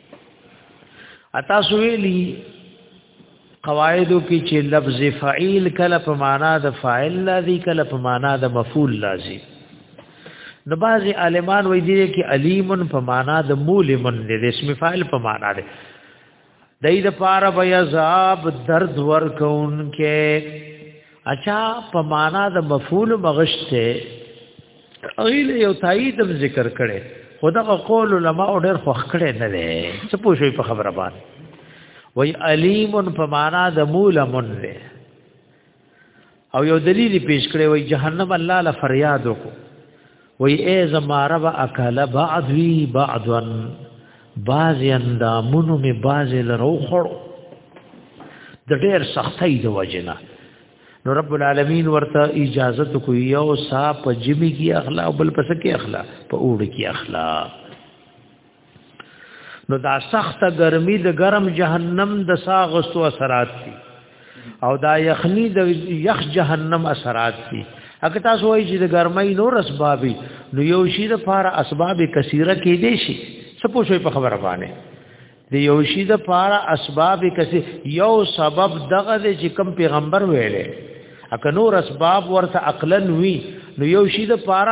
اتا سویلی قواعدو کې چې لفظ فعیل کله په معنا د فاعل لازم کله په معنا د مفعول لازم نو بعض عالمان وایي دي کې علیمن په معنا د مولمن دی د اسم فاعل په معنا دی دای د پاره بیا عذاب درد ورکون کې اچھا په معنا د مفعول مغشته ایل یو تایید ذکر کړي خدغه قول علماء ډېر خوخ کړي نه دي څه پوښي په خبره باندې وای علیم په معنا د مولمن دی او یو دلیل پیش کړي وای جهنم الله ل فریاد وکړو وی ای زما رب اکل بعض وی بعضا بعض اندامونو می بعض لرو خړو د ډېر سختۍ د وجنه نو رب العالمین ورته اجازه کوي او صاحب جمی کی اخلا او بل پس کی اخلا په اوړ کی اخلا نو دا سخت ګرمي د ګرم جهنم د ساغستو اثرات دي او دا یخنی د یخ جهنم اثرات دي اګه تاسو وایي چې د ګرمۍ نور اسبابي نو یو شی د فار اسباب کثیره کې دي شي سپو شوي په خبره باندې د یو شی د فار اسباب کثیر یو سبب دغه د چې کم پیغمبر ویلې اګه نور اسباب ورته عقلن وی نو یو شی د فار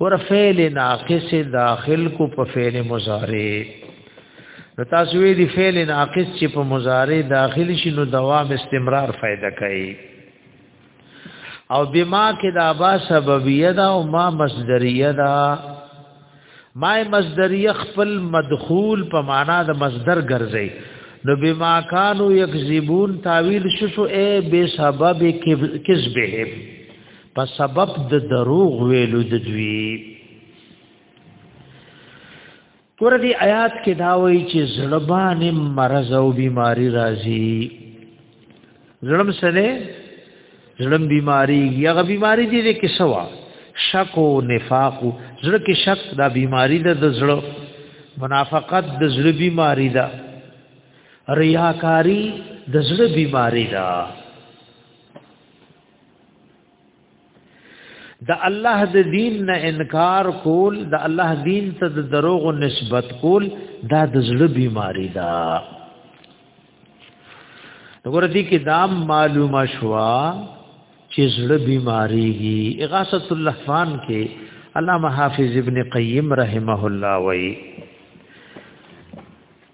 ور فعل ناقص داخل کو په فعل مضارع نو تاسو وی دی فعل ناقص چې په مضارع داخل شي نو دوام استمرار فائدہ کوي او بما کې دا با سببیه دا او ما مصدریه دا ما مصدریه خپل مدخول په معنا د مصدر ګرځي نو بما کانو یکذبون تعویل شو اے بے سبب کذبهم په سبب د دروغ ویلو د دوی ګور دی آیات کې دا وایي چې زړبان مرز او بیماری راځي زړم سره زړم بیماری یا غ بیماری دي کې سوا شک او نفاق زړه کې شک دا بیماری ده د زړه منافقت د زړه بیماری ده ریاکاری د زړه بیماری ده د الله د دین نه انکار کول د الله دین ته د دروغ نسبت کول دا د زړه بیماری ده وګوره دې کې دا معلومه شوا چې زړه بیماری دي اغاثه اللحفان کې علامه حافظ ابن قیم رحمه الله وایي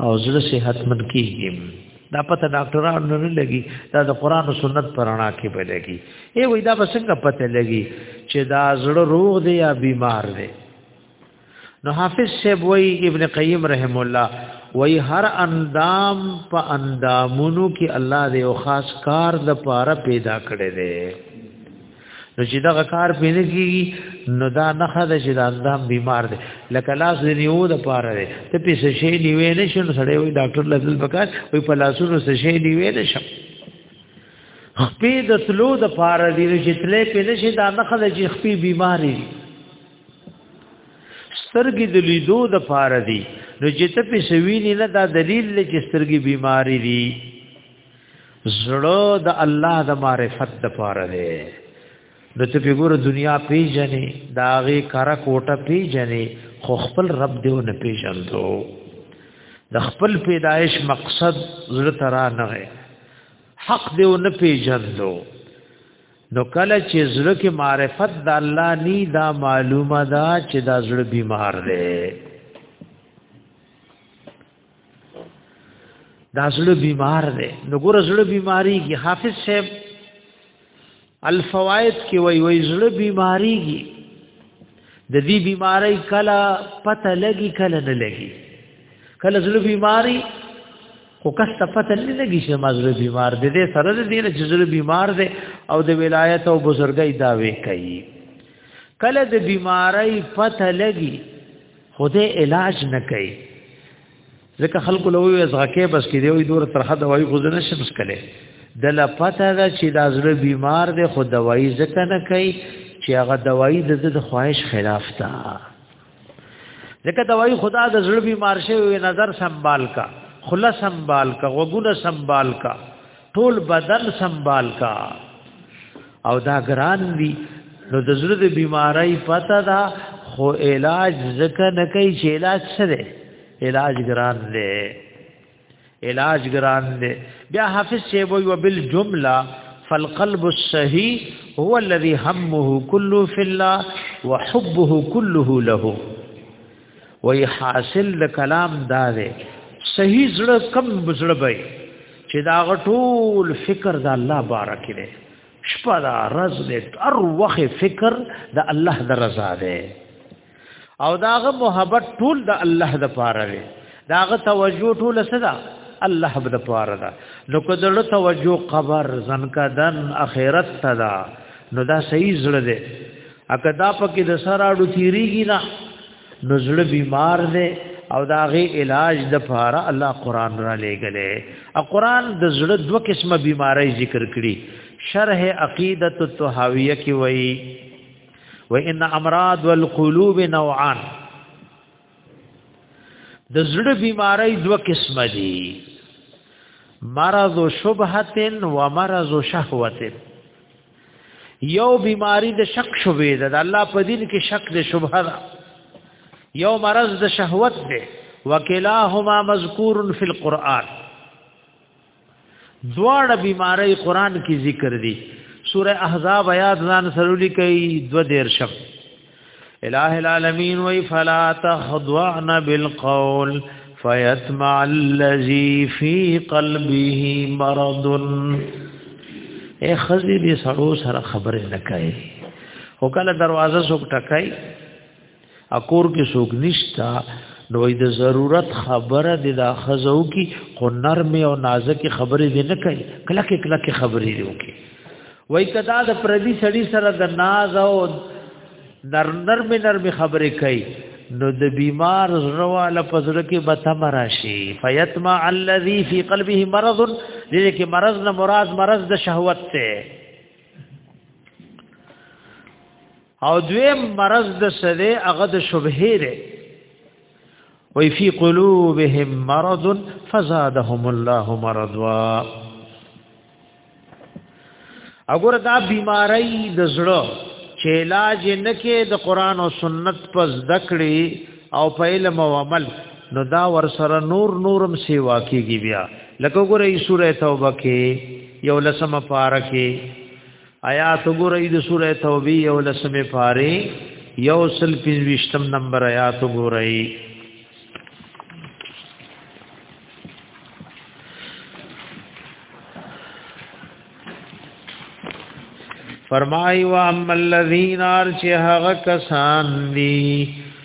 او زړه صحت من کیږي دا پته ډاکټرانو نه لګي دا د قران او سنت پرانا کې به لګي ای وای دا بسنګ پته لګي چې دا زړه روغ دی یا بیمار دی نو حافظ صاحب وای ابن قیم رحم الله وای هر اندام په اندامونو کې الله دې او خاص کار د پاره پیدا کړی دی نو چې دا کار پینې کیږي نو دا نه خده چې دا اندام بیمار دی لکه لاس دې نیو د پاره دی ته په څه شي نیوې نه شنو سړی وي ډاکټر لزل بکار وي په لاسونو څه شي نیوې نه شم خپې د تلو د پاره دی چې تلې په دې شي دا نه خده چې خپې بیماری سترګې د لیدو د پاره دی نو چې ته په سوینې نه دا دلیل لکه سترګې بیماری دی زړه د الله د معرفت لپاره دی د ته پیګور دنیا پیژنې دا غي کرا کوټه پیژنې خو خپل رب دیو نه پیژندو د خپل پیدایش مقصد زړه ترا نه حق دیو نه پیژندو نو کله چې زړه کې معرفت د الله ني دا معلومه ده چې دا زړه بیمار دی دا زړه بیمار دی نو ګور زړه بیماری کی حافظ صاحب الفوائد کې وای وای زړه بیماری کی د دې بیماری کله پته لګي کله نه لګي کله زړه بیماری خو کس ته پته نه لګي چې ما زړه بیمار دی دې سره دې نه چې زړه بیمار دی او د ولایت او بزرګۍ داوي کوي کله د بیماری پته لګي خدای علاج نه کوي ځکه خلکو له وی زغکه بس کې دی وي دور تر حد وایي خو نه شمس کله د لا پته دا چې دا زړه بیمار دی خو دوايي ځکه نه کوي چې هغه دوايي د د خواهش خلاف ده ځکه دوايي خدا د زړه بیمار شوی نظر سنبال کا خلا سنبال کا وګونه سنبال کا ټول بدن سنبال کا او دا ګران دی نو د زړه د بیماری پته دا خو علاج زکه نه کوي چې علاج سره علاج ګران دی علاج ګران دی بیا حافظ سی وی وبال جمله فالقلب الصحيح هو الذي همه كله في الله وحبه كله له وی حاصل د کلام دا دی صحیح زړه کم زړه به چې دا غټول فکر د الله بارک دی شپه دا رز دې هر وخت فکر د الله د رضا دی او داغه محبت ټول د الله د پاره دی داغه توجه ټول سدا الله د پاره ده نو کله توجه قبر زنکدن اخرت تدا نو دا صحیح زړه دی اګه دا پکې د سر اړو تیریږي نه نزړه بیمار دی او دا غي علاج د فاره الله قران را لېګلې او قران د زړه دوه قسمه بیماری ذکر کړي شرح عقیدت الطحاویہ کی وئی و ان امراض والقلوب نوعان د زړه بیماری دوه قسمه دي مرض شبهه و مرض شهوه یو بیماری د شک شوبې ده د الله په دین کې شک د شبهه ده یو مرض د شهوت ده وکلاهما مذکور فی القرآن دواړه بیماری قران کې ذکر دي سوره احزاب آیات ځان سرولي کوي دو دیر شپ الہ العالمین وی فلا تخضعن بالقول فیتمع الذی فی قلبه مرض اے خزی دې سړو سره خبرې نه کوي او کله دروازه سوک ټکای اکور کې سوک نشتا نو د ضرورت خبره د خزو کی خو نرم او نازک خبرې دې نه کوي کله کې کله کې خبرې وکي وای کدا د پردي سړی سره د ناز او نر نرم نرم خبرې کوي نو د بیمار زړه له پزړه کې بتم راشي فیتما الذی فی قلبه مرض دې کې مرض نه مراد مرض د شهوت ته او دویم مرض د سده هغه د شبهه دی وی فی قلوبهم مرض فزادهم الله مرضا اگر دا بیماری د زړه چې علاج نه کې د قران او سنت په ذکرې او په علم او عمل نو دا ور سره نور نورم سیوا کیږي بیا لکه ګورې سوره توبه کې یو لسمه پارکه آیات ګورې د سوره توبه یو لسمه پاره یو سل پنځوشتم نمبر آیات ګورې فرمای و اما الذین ارچ هغه کسان دی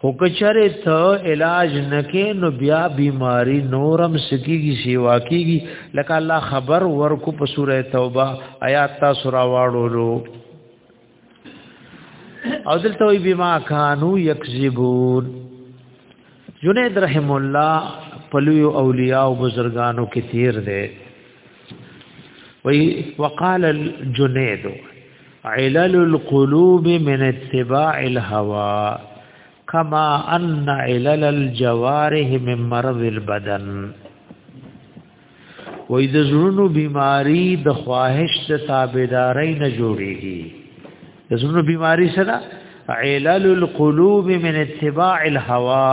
خو کچره ته علاج نکې نو بیا بیماری نورم سکیږي سیوا کیږي لکه الله خبر ورکو په سوره توبه آیات تا سورا واړو او دلته وی بما کانو یکذبون جنید رحم الله پلو اولیاء او بزرگانو کې تیر دی وی وقال الجنید علل القلوب من اتباع الهوى كما ان علل الجوارح من مرض البدن وې د زړونو بیماری د خواهش د تابعداري نه جوړيږي د زړونو بیماری سره علل القلوب من اتباع الهوى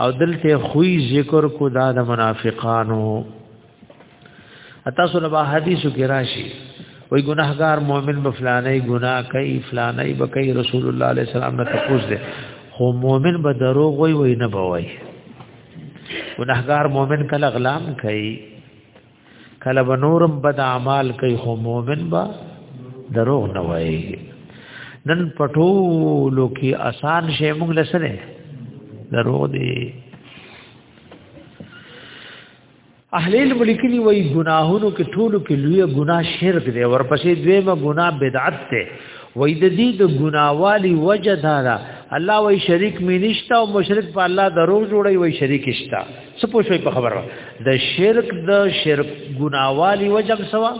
او دلته خوې ذکر کو دا د منافقانو اتا سره به حدیثو کې راشي وای ګناهګار مؤمن به فلانه ګناه کوي فلانه به کوي رسول الله علیه السلام نه تپوس دي خو مؤمن به دروغ وای وای نه بوي ګناهګار مؤمن کله غلام کوي کله به نورم بد اعمال کوي خو مؤمن با دروغ نه وایي نن پټولو کې آسان شی موږ لسره دروغ دی اهل علم لیکلي وایي ګناهونو کې ټولو کې لوی ګناه شرک دی ورپسې دویمه ګناه بدعت دی وای د دې د ګناوالي وجه دا ده الله وای شریک مې نشتا او مشرک په الله دروغ جوړي وای شریک شتا څه پوه شوي په خبره د شرک د شرک ګناوالي وجب سوا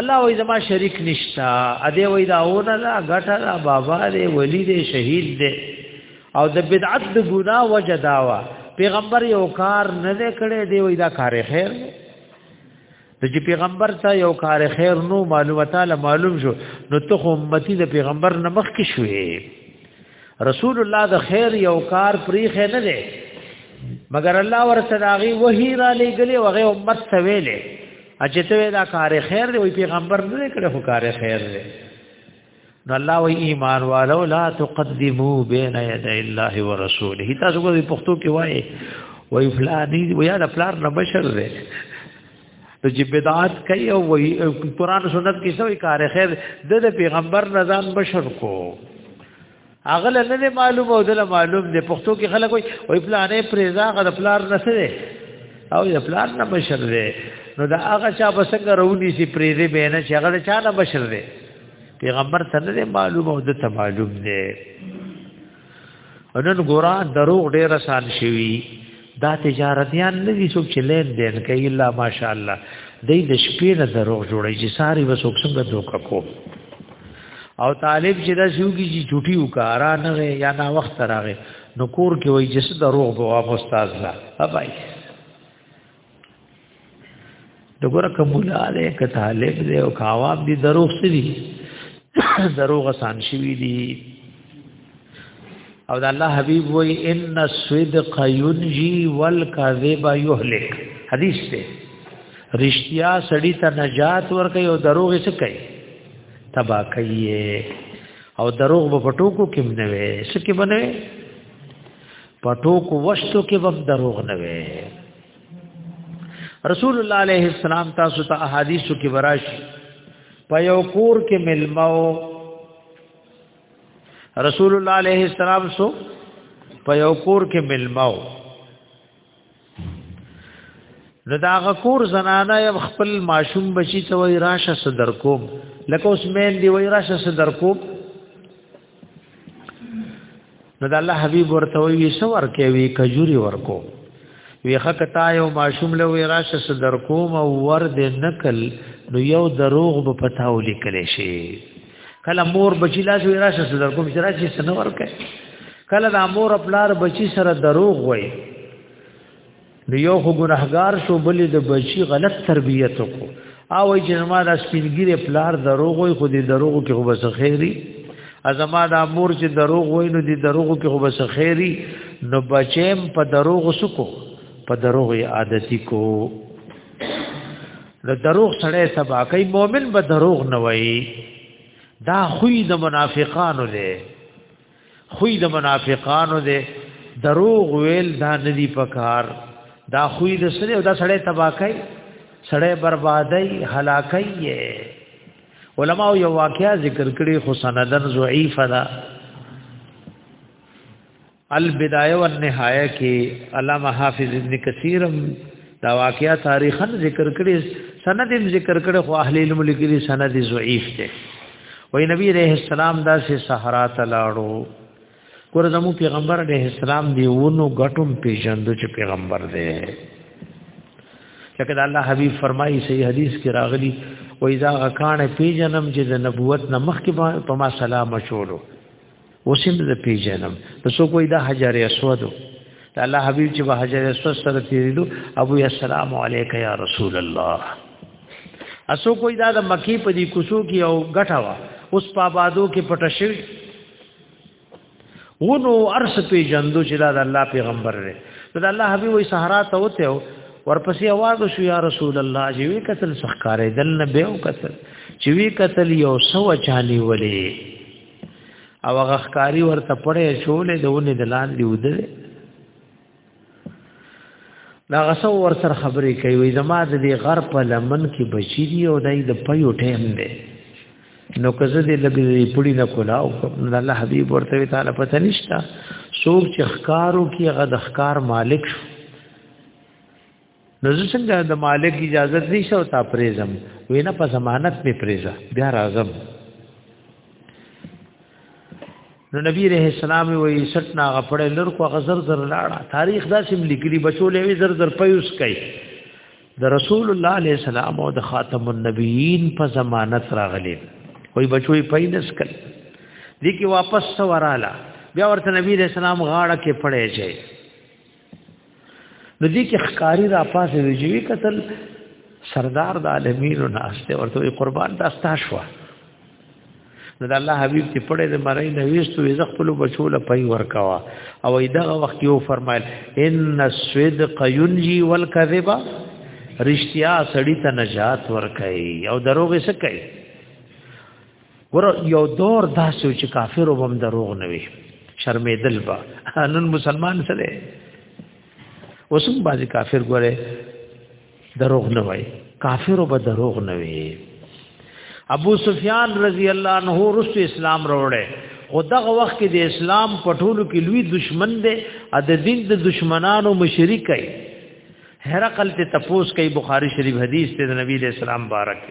الله وای زما شریک نشتا ا دې وای دا اونه لا غټه لا بابا دې ولی دې شهید دې او د بدعت د ګنا وجداوا پیغمبر یو کار نه کړي دې وای دا کار خیر دی د چې پیغمبر ته یو کار خیر نو معلومه تعالی معلوم شو نو ته امتی د پیغمبر نه مخ کې شوې رسول الله د خیر یو کار پریخ نه دی مگر الله ورته داغي وਹੀ را لګلې وغه امت ته ویلې اجته دا کار خیر دی وی پیغمبر نه کړه خو کار خیر دی نو الله وی ایمان والو لا تقدمو بین یدی الله ورسوله تاسو په پښتو کې وایي وی فلانی ویا د فلار نه بشر دی نو چې بدعات کوي او وی قران سنت کې سوې کار خیر د پیغمبر نزان بشر کو هغه له نه معلوم او دله معلوم دی پښتو کې خلک وي او پلانې پریزا غد پلار نسره او یا پلار نه بشر دی نو دا هغه چا بسنګ رونی سي پریزه به نه چې هغه چا نه بشر دی پیغمبر ته نه معلوم او دته معلوم دی نن ګورا دروغ ډیر آسان شوی دا تجارتیان نه دي څوک چې لین دین کوي الا ماشاءالله دې د شپې نه دروغ جوړي چې ساری به څوک څنګه دوکا کو او طالب چې دا شو کی چې چټي وکارا نه یا نا وخت راغی نو کور کې وای چې دروغ بوا استاد لا بای دغه کومه علی ک طالب دی او کاواب دی دروغ سری دروغ سان شوی دی او د الله حبیب وای ان الصدق ينجي والكذب يهلك حدیث ته رشتیا سړی ته نجات ورکي او دروغ یې کوي تبا کوي او دروغ په پټو کو کېم نه وي سکه بنوي پټو کو وشتو کې وب دروغ نه وي رسول الله علیه السلام تاسو ته احادیثو کې براش په یو کور کې ملمو رسول الله علیه السلام سو په یو کور کې ملمو نو دا غکور زنانه یو خپل ماشوم بچی ته وای راشه صدر کوم لکه اوس مین دی وای راشه صدر کوم نو د الله حبيب ورته وی سو ورکه وی کجوري ورکو وی حق تا یو ماشوم له وی راشه صدر کوم او ور دې نکل نو یو دروغ به پتاو لیکل شي کله مور بچی لاس وی راشه صدر کوم چې راشه سنور کوي کله د مور خپلار بچی سره دروغ وای د یو خو ګناهګار شو بلې د بچی غلط تربیت کو او چې ما د سپینګیره پلار دروغ وي خو دې دروغ کې خو بس خیری ازما د امور چې دروغ وي نو دې دروغ کې خو بس خیری نو بچیم په دروغ سکو په دروغ عادتي کو د دروغ سره سبا کوي مؤمن به دروغ نه وایي دا خوې د منافقانو دی خوی د منافقانو دی دروغ ویل دا ندی پکار دا خوی د سره دا سړی تباکای سړی بربادای هلاکای یې علما یو واقعیا ذکر کړي خو سندن ضعیف ده البدایه والنهایه کې علامه حافظ ابن کثیر دا واقعیا تاریخا ذکر کړي سند ذکر کړي خو اهل علم لیکلي سند ضعیف ده وای نبی عليه السلام دا سه صحرا ته لاړو ګور زمو پیغمبر عليه السلام دی ونو غټم پیژندو چې پیغمبر دی لکه الله حبيب فرمایي صحیح حدیث کې راغلی و اذا غکان پیجنم چې د نبوت نه مخکې په ما سلام شولو اوس هم د پیژنم نو څو کوئی دا حجر اسود دا الله حبیب چې به حجر اسود سره تیریدو ابو السلام علیک یا رسول الله اسو کوئی دا د مکی په دې کوسو کې او غټا وا اوس په آبادو کې پټ شوی ونو ارس په جندو چې دا د الله پیغمبر دی دا الله حبیب وې صحرا ته وته ورپسې आवाज شو یا رسول الله چې وی قتل سخکارې دل نه به او قتل چې وی قتل یو سو چالي ولې او هغه ښکاری ورته پړې شولې د ونې د لاندې ودرې دا غسو ور سره خبرې کوي وي زما د دې غر په لمن کې بچی دی او دای د پيو ټیم دی نو کزه دې لګې پړی نه کولا او الله حبيب ورته تعالی پته نشتا سوق چې ښکارو کې غد ښکار مالک شو نو زه څنګه د مالک اجازه دې شو تا پریزم وینا په ضمانت می پریزه بیا راځم نو نبی رحم السلام وی سټنا غپړې لور کو غزر زر لاړه تاریخ دا سم لیکلی بچولې وی زر زر پیوس کوي د رسول الله علیه السلام او د خاتم النبیین په ضمانت راغلی وی بچوي پیدس کړ دې کې واپس وراله بیا ورته نبی رحم السلام غاړه کې پړې شي نو دې کې ښکاری را پاسې ویجوي قتل سردار د عالمینو ناشته ورته قربان د استا شو نو د الله حبیب ته پړې د مړی نه ویستو یې خپل بچو له پي ورکوا او دغه وخت یو فرمایل ان الصدق ينجي والكذب رشتیا سړی ته نجات ورکړي او دروغ یې سکه ور یو دور داسو چې کافر وبم دروغ نه وي شرمېدل با نن مسلمان سره وسم بازي کافر ګوره دروغ نه وای کافر وب دروغ نه وي ابو سفیان رضی الله عنه رسو اسلام وروړي او دغه وخت کې د اسلام پټولو کې لوی دشمن دی ا د دین د دشمنانو مشرک دی هرقل ته تفوس کوي بخاری شریف حدیث ته د نبی له سلام بارک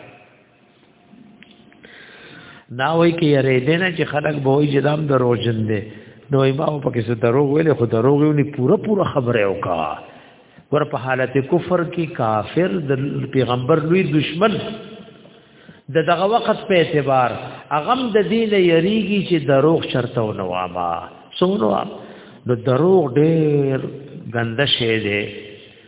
دا وای کې یری دې نه چې خلک به وي جدام دروژن دي نو امام په کې څه دروغ ویل خو دروغ ونی پوره پوره خبره وکا ور په حالت کفر کې کافر د پیغمبر لوی دشمن د دغه وخت په اعتبار اغم د دین یریږي چې دروغ چرته ونه واما سونو نو دروغ ډېر ګنده شی دی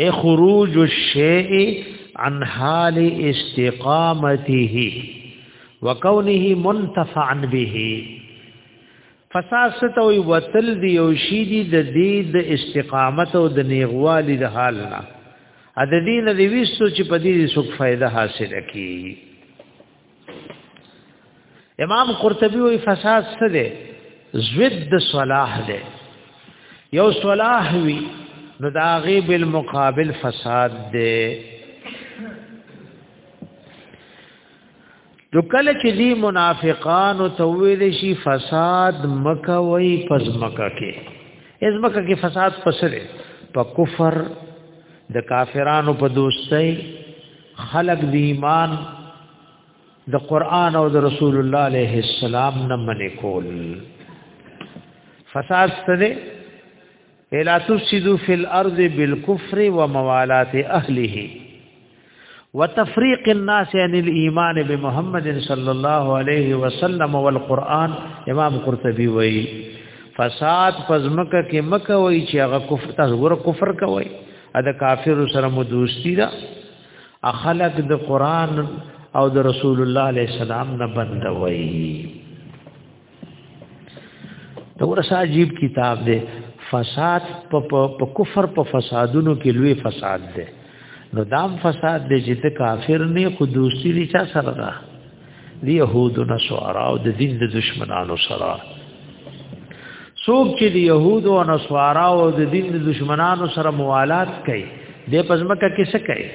اے خروج الشیء عن حال استقامته وکونه منتفعا به فساد ستوي وتل دی او شی دی د دې د استقامت او د نیغوالي د حال نه ا د دین د ویسو چې په دې څوک فائدہ حاصل کړي امام قرطبي وی فساد څه دی زوید د صلاح دی یو صلاح وی نو دا غي بالمقابل فساد دی جو کله چې دی منافقان او تویل شي فساد مکه وای پس مکه کې از مکه کې فساد پسره په کفر د کافرانو په دوستۍ خلق دی ایمان د قران او د رسول الله علیه السلام نه منې کول فساد ستده الا تفسدوا في الارض بالكفر وموالات اهله وتفريق الناس عن الايمان بمحمد صلى الله عليه وسلم والقران امام قرطبي وای فساد پزمکه کې مکه وای چې هغه کفر تاسو ګور کفر کوي ادا کافر سره مو دوستی دا اخلق د قران او د رسول الله علیه السلام نه بندوي دا ورسه عجیب کتاب دی فساد په کفر په فسادونو کې لوی فساد دی نو دام فساد دی چې ته کافر نه خو دوستی لري چا سره ده دی يهودو نه سوارا او د دین د دشمنانو سره څوک چې د يهودو او نصارا او د دین د دشمنانو سره موالات کوي د پزمکه کې څه کوي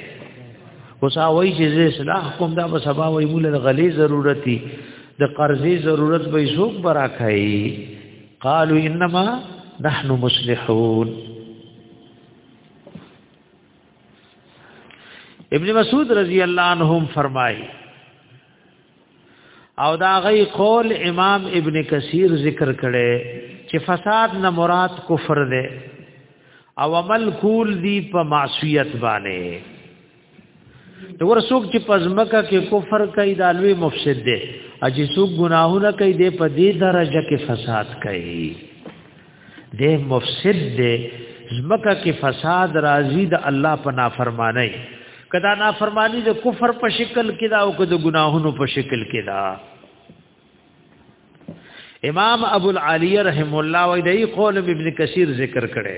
اوس هاوی چې زه اصلاح کوم دا به سبا وای مولا د غلې ضرورتي د قرضې ضرورت به څوک برا کوي قالوا انما نحن مصلحون ابن مسعود رضی الله عنهم فرمایي او دا غي قول امام ابن کثیر ذکر کړي چې فساد نه مراد کفر دی او عمل کول دی په معصیت باندې نو ورسوک چې پزمکه کې کفر کوي دا لوی مفسد دی اجي سوک ګناهونه کوي د په دې درجه کې فساد کوي دې مفسد دې زمکه کې فساد راځي د الله په نافرمانی کدا نافرمانی د کفر په شکل کې دا او د ګناهونو په شکل کې دا امام ابو العالی رحم الله وی دای قول ابن کثیر ذکر کړي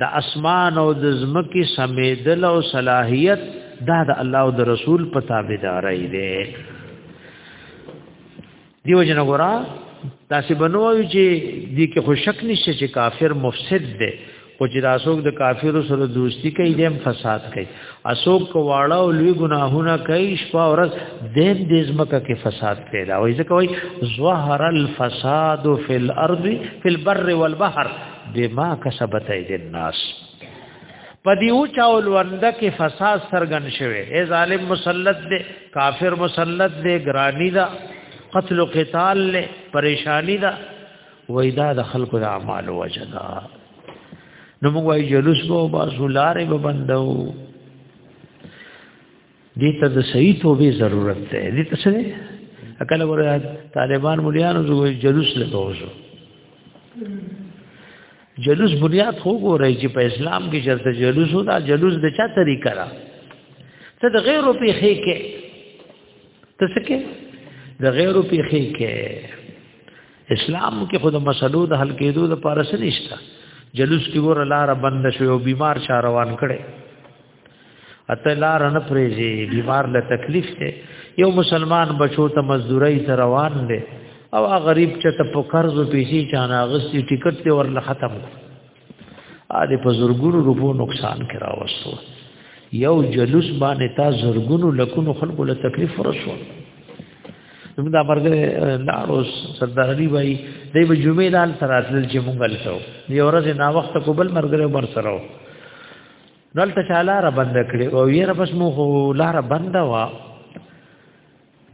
د اسمان او د زمکی سمیدل او صلاحیت دا د الله او د رسول په تابعداري دی دیو جن غورا تاسو بنوي چې دې کې خو شک نشته چې کافر مفسد دی خو چې راسوک د کافرو سره دوستی کوي دیم فساد کوي اسوک کواړه او لوی ګناهونه کوي شپه ورځ دیم دې زمکه کې فساد پیدا وي ځکه وایي ظهر الفساد فی الارض فی البر والبحر بما کسبت اید الناس پدی او چاول ورنده کې فساد سرګن شوه ای ظالم مسلط دی کافر مسلط دی گرانی دا قتل و قتال له پریشانی دا وېدا د خلکو د اعمال وجدا نو موږ وای جلوس به باسو لارې به بندو دې ته د صحیح توبې ضرورت دی دې ته څه اکل ور طالبان مليانو زوی جلوس لګوځو جلوس بنیاد خو ګورای چې په اسلام کې چرته جلوس ودا جلوس د چا طریقه را ته د غیرو په خې کې ته څه کې د غیرو په خې کې اسلام کې خود مسلو د حل کېدو د پارس نشته جلوس کې ور لار بند شو او بیمار شاروان کړي اته لار نه پریږي بیمار له تکلیف ته یو مسلمان بچو ته مزدوري ته روان دي او غریب چې ته په قرض پیسې چانه غسي ټیکټ ته ورل ختم ا دې په زورګونو روپو نقصان کرا وسو یو جلوس باندې تا زورګونو لکونو خلکو له تکلیف ورسو موږ دا برګه لاروس سردار علي بھائی دې به جمعې لال سره تل چې مونږ لته یو ورځ نا وخت کو بل مرګره بر سره دلته چې لار بند کړي او یې ربس مو خو لار بند وا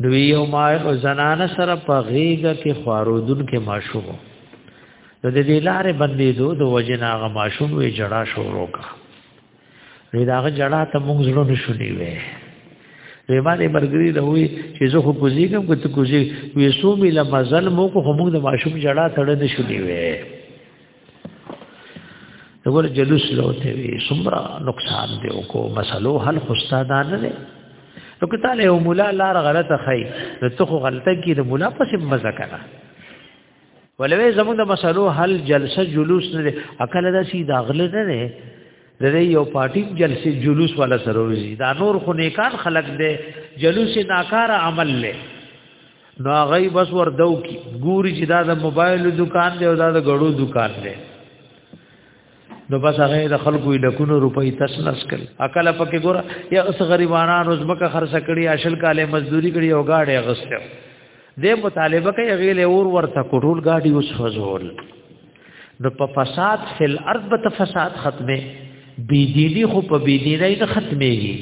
نو یو ما زنانه سره په غیګه کې خارودن کې ماشوم نو د دې لارې بندې دو د وجنا غ ماشوم وی جړه شروع کا نو دا غ جړه ته موږ زړه نشو دی وې ریمانه مرګری له وی چې زه خو کوزي کوم کو ته کوزي وې سو مې لمزل مو کو هم د ماشوم جړه تړ نشو دی وې دغه جلوس لوته وی سمرا نقصان دی او کو مسلو حل خوستا دا نه دی نو که تعالی او مولا لار غلطه خی نو ته خو غلطه کی د مولا پس مزه کنه ولوی زمون د مسلو حل جلسه جلوس نه دی اکل دا سی دا غل نه دی د یو پارټی جلسه جلوس ولا سروزی دا نور خو نیکان خلق دی جلوس ناکار عمل له نو هغه بس ور دو کی ګوري چې دا د موبایل دکان دی او دا د غړو دکان دی نو بس هغه د خلکو لکونو روپۍ تسنس کړي اکل پکې ګور یا اس غریبانان روز مکه خرڅ کړي اشل کاله مزدوري کړي او گاډي غسته دې مطالبه کوي هغه له اور ورته کوټول گاډي اوس فزول نو په فساد فل ارض به فساد ختمه بی دینی خو په بی دینی نه ختمېږي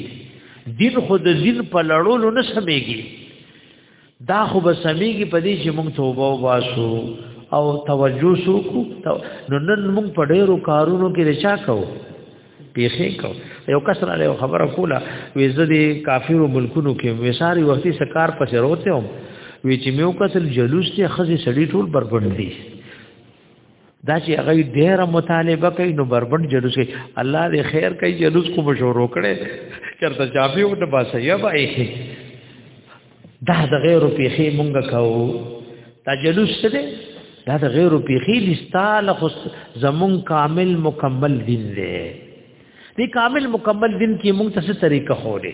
دین خو د دین په لړولو نه سمېږي دا خو به سميږي په دې چې موږ توبه واسو او توجه سوکو نو نن موږ په ډېرو کارونو کې رچا کوو پیخې کو یو کس را له خبره کوله وې زه دې کافرو ملکونو کې وساري وختي سکار پسې روته هم وی چې میو کتل جلوس ته خزي سړی ټول بربند دي دا چې هغه ډېر مطالبه کوي نو بربند جلوس کوي الله دې خیر کوي جلوس کو مشورو کړي چرته چاپی او ته باسه یا بای دا د غیر پیخي مونږ کاو دا جلوس څه دی دا د غیر پیخي دي ستاله خو زمون کامل مکمل دین دی دی کامل مکمل دین کې مونږ ته څه طریقه خو دی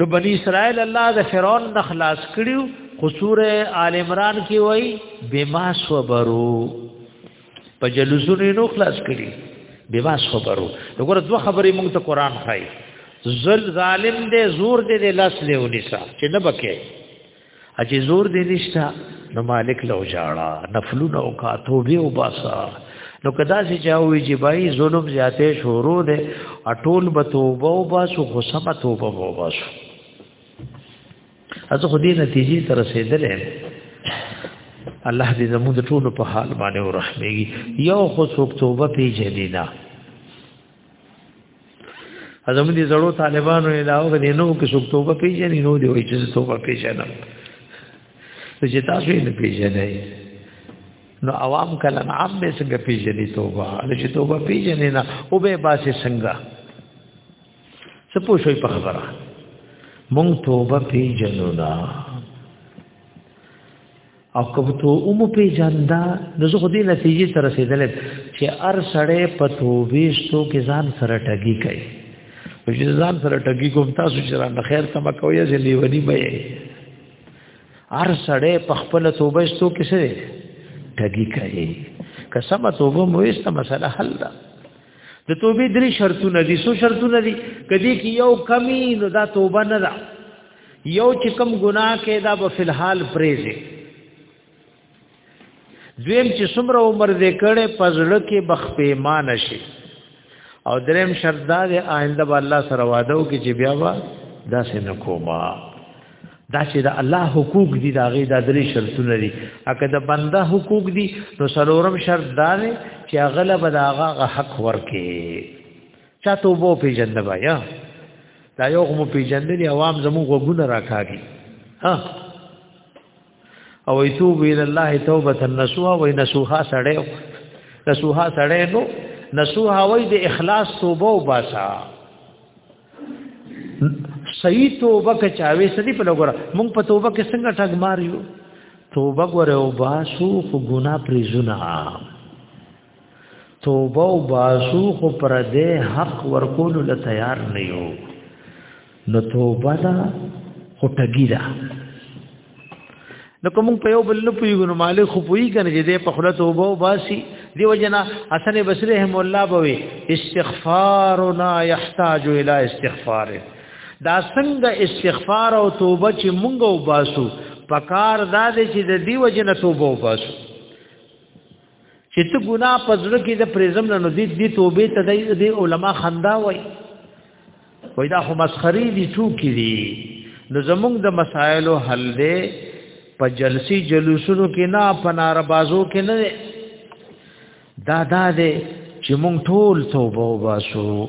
د بنی اسرائیل الله د فرعون نه خلاص کړیو خو سوره آل عمران کې وای بما صبرو په جلوسونو نو خلاص کړی بما صبرو وګوره دوه خبرې موږ ته قران خای ظل ظالم دې زور دې لاس له ونیسا چې نه بکې اجي زور دې نشتا نو مالک لو جاړه نفلونه او کا توبه او باسا نو کدا چې چاوي چې بای ظلم زیاته شروع ده اټول به توبه او باسو خو سم توبه او باسو از خو دې نتیجې تر رسیدلې الله دې زموږ ټول په حال باندې ورحمېږي یو خو څوک توبه پیژني نه ازم دي زړو طالبانو نه داو غدي نو کې څوک توبه پیژنې نو دی وای چې توبه پیژنم چې تاسو یې نه پیژنې نو عوام کله عام به څنګه پیژنې توبه چې توبه پیژنې نه او به باسي څنګه څه پوښوي په خبره مونږ توبه پیژنو نه او کبتو اوم په جندا نو زه دې نتیجې سره رسیدل چې ار سړې په توبېشتو کې ځان سره ټګي کوي او چې ځان سره ټګي کوم تاسو چې را خیر تم کوي چې لیونی به ار سړې په خپل توبېشتو کې سره ټګي کوي قسمه توبه مو ایسته مسله حل ده د توبې درې شرطونه دي څو شرطونه دي کدی کې یو کمی نو دا توبه نه ده یو چې کم ګناه کې دا په فلحال پریزه دویم چې څومره عمر دې کړي پزړه کې بخپېمان شي او دریم شرط دا دی آینده به الله سره وعده وکړي چې بیا به داسې نه کومه دا چې د الله حقوق دي دا غي د درې شرطونه دي اګه د بنده حقوق دي نو سلورم شرط دا دی چې اغلب دا هغه حق ورکې چاته وو په جنده بیا دا یو غو په جنده دي عوام زمو غوونه راکاږي ها او ایتوب الى الله توبه النسوها و نسوها سړیو نسوها سړی نو نسوها وای د اخلاص توبه وباسا صحیح توبه که چاوي سدي په لګور مونږ په توبه کې څنګه ټګ ماریو توبه غره او باسو خو ګنا پرې زنا توبه او باسو خو پر دې حق ورکول له تیار نه یو نو توبه دا خو ټګی ده نو کوم په یو بل نه پویګو نو مالک خو پوی کنه چې دې په خله توبه او باسي دی وجنا حسن بصری هم الله بوي استغفارنا يحتاج الى استغفار دا څنګه استغفار او توبه چې مونږ او باسو پکار دا دې چې د دی وجنا توبه او باسو چې ته ګناه پزړه کې د پرېزم نه ندی دی توبه ته دی د علما خندا وای وای دا خو مسخري دي ټوکی دي نو زمونږ د مسایلو حل دی په جلسی جلوسونو کې نه په ناربازو کې نه دا دا دی چې مونږ ټول توبه وباسو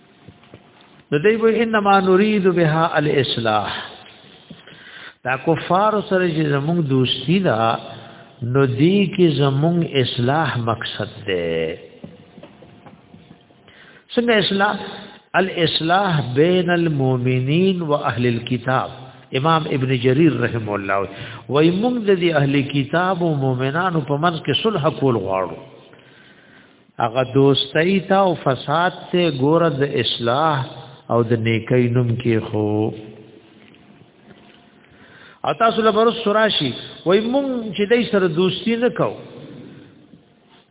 نو دی به انما نريد بها الاصلاح دا کفار سره چې زموږ دوستی دا نو دی کې زموږ اصلاح مقصد ده څنګه اصلاح الاصلاح بین المؤمنین و اهل الكتاب امام ابن جریر رحم الله وای موږ د اهل کتاب او مؤمنانو په منځ کې صلح کول غواړو هغه دوستۍ ته او فساد ته ګور د اصلاح او د نیکۍ نوم کې خو او تاسو له برس سراشي وای مونږ چې دای سره دوستی نه کو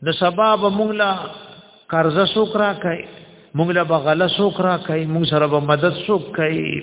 نو سبا به مونږ لا قرضه سوکرا کوي مونږ لا به غله سوکرا کوي مونږ سره به مدد سوک کوي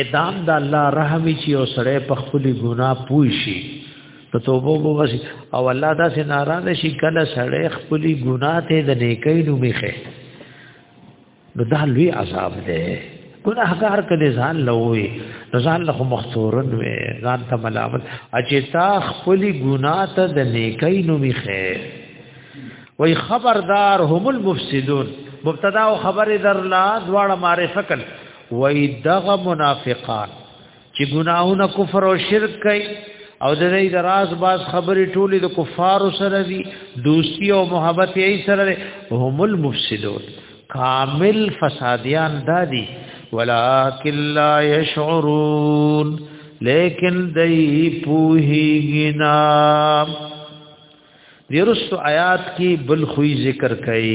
ادام د الله رحم چې او سړی په خپل ګناه پوي شي ته توبه وباسي او الله دا سه ناراضه شي کله سړی خپل ګناه ته د نیکۍ نومخه نو دا لوی عذاب دی ګناهګار کله ځان لوي ځان له مختورن وي ځان ته ملامت اچي تا خپل ګناه ته د نیکۍ نومخه وای خبردار هم المفسدون مبتدا او خبر در لا دواړه معرفه کړي وای دغه منافقان چې ګناهونه کفر او شرک کوي او د دې د راز باز خبرې ټولې د کفارو سره دي دوستی او محبت یې سره هم المفسدون کامل فسادیان دادي ولکن لا يشعرون لیکن دای پوهیږي نا دیرست آیات کې بل خوې ذکر کړي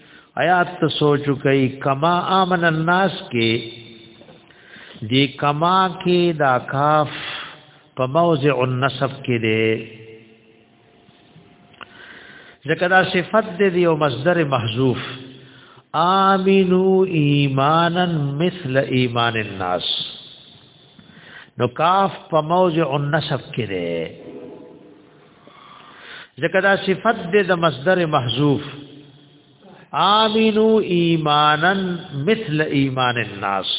آیات ته سوچ کوي کما امن الناس کې دی کما کې دا کاف په موضع النصب کې دی ځکه دا صفت دی او مصدر محذوف امنو ایمانا مثل ایمان الناس نو کاف په موضع النصب کې دی ځکه دا صفت دې د مصدر محذوف امنو ایمانا مثل ایمان الناس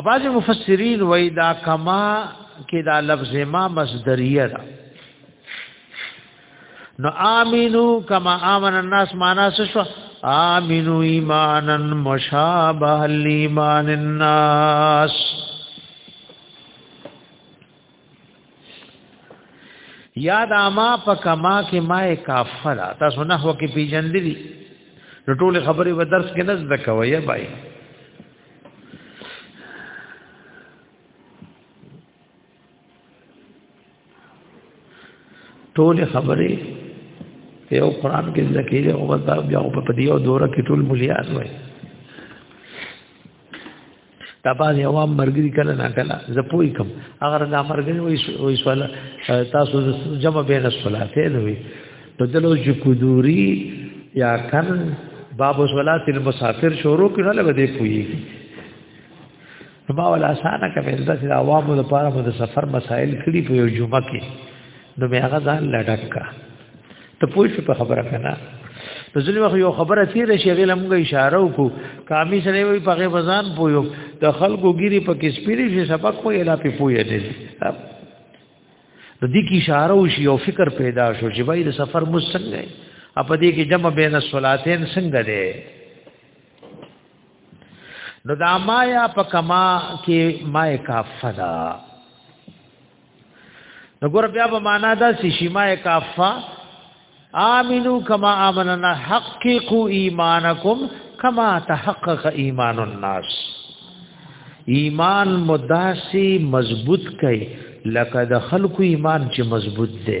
اباظ مفسرین وای دا کما کې دا لفظ ما مصدریه ده نو امنو کما امن الناس معنا څه شو امنو ایمانا مشابه لایمان الناس یاد اما په کما کې ما کافلا تاسو نه هو کې پیجندلی نو ټول خبرې و درس کې نزد کوي بای ټول خبرې یو قران کې ذکر دی او دا بیا په دې او دوره کې ټول مليان وای دا باندې عوام مرګري کله نه کله زه پوي کوم اگر دا مرګري وي وي سوال تاسو جمع بین الصلات نه وي نو دلو چې کودوري یا کن باب الصلات المسافر شروع کړه لږ دې پوي ما ول اسانه کوي دا چې عوامو لپاره مو د سفر مسائل کړي په یو جمعه کې نو مې هغه ځان لټکا ته پوه شو په خبره کنه نو ځلې وخت یو خبره تیر شي غل موږ اشاره وکړو کامی سره وي په غو ځان پویو د خلکو ګيري په کې سپیری شي سبق خو یې لا په پوی دی د دې کې اشاره وشي او فکر پیدا شو چې وای د سفر مو څنګه اپ دې کې جمع بین الصلاتین څنګه دی نو دا ما یا په کما کې ما کافه دا نو ګور بیا به معنا دا سی شی ما کافه آمنو کما آمننا حقیقو ایمانکم کما تحقق ایمان الناس ایمان مداسی مضبوط کئ لکه د خلکو ایمان چې مضبوط دی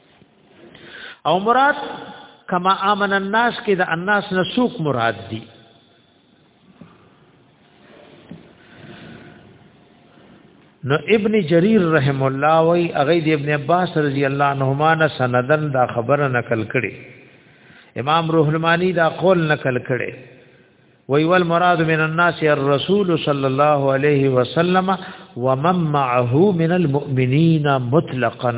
او مراد کما امن الناس کې د الناس نسوک مراد دي نو ابن جریر رحم الله وی اغه دی ابن عباس رضی الله عنهما نه سندن دا خبره نقل کړي امام روح المانی دا قول نقل کړي وی ول مراد من الناس الرسول صلی الله علیه وسلم ومن معه من المؤمنین مطلقا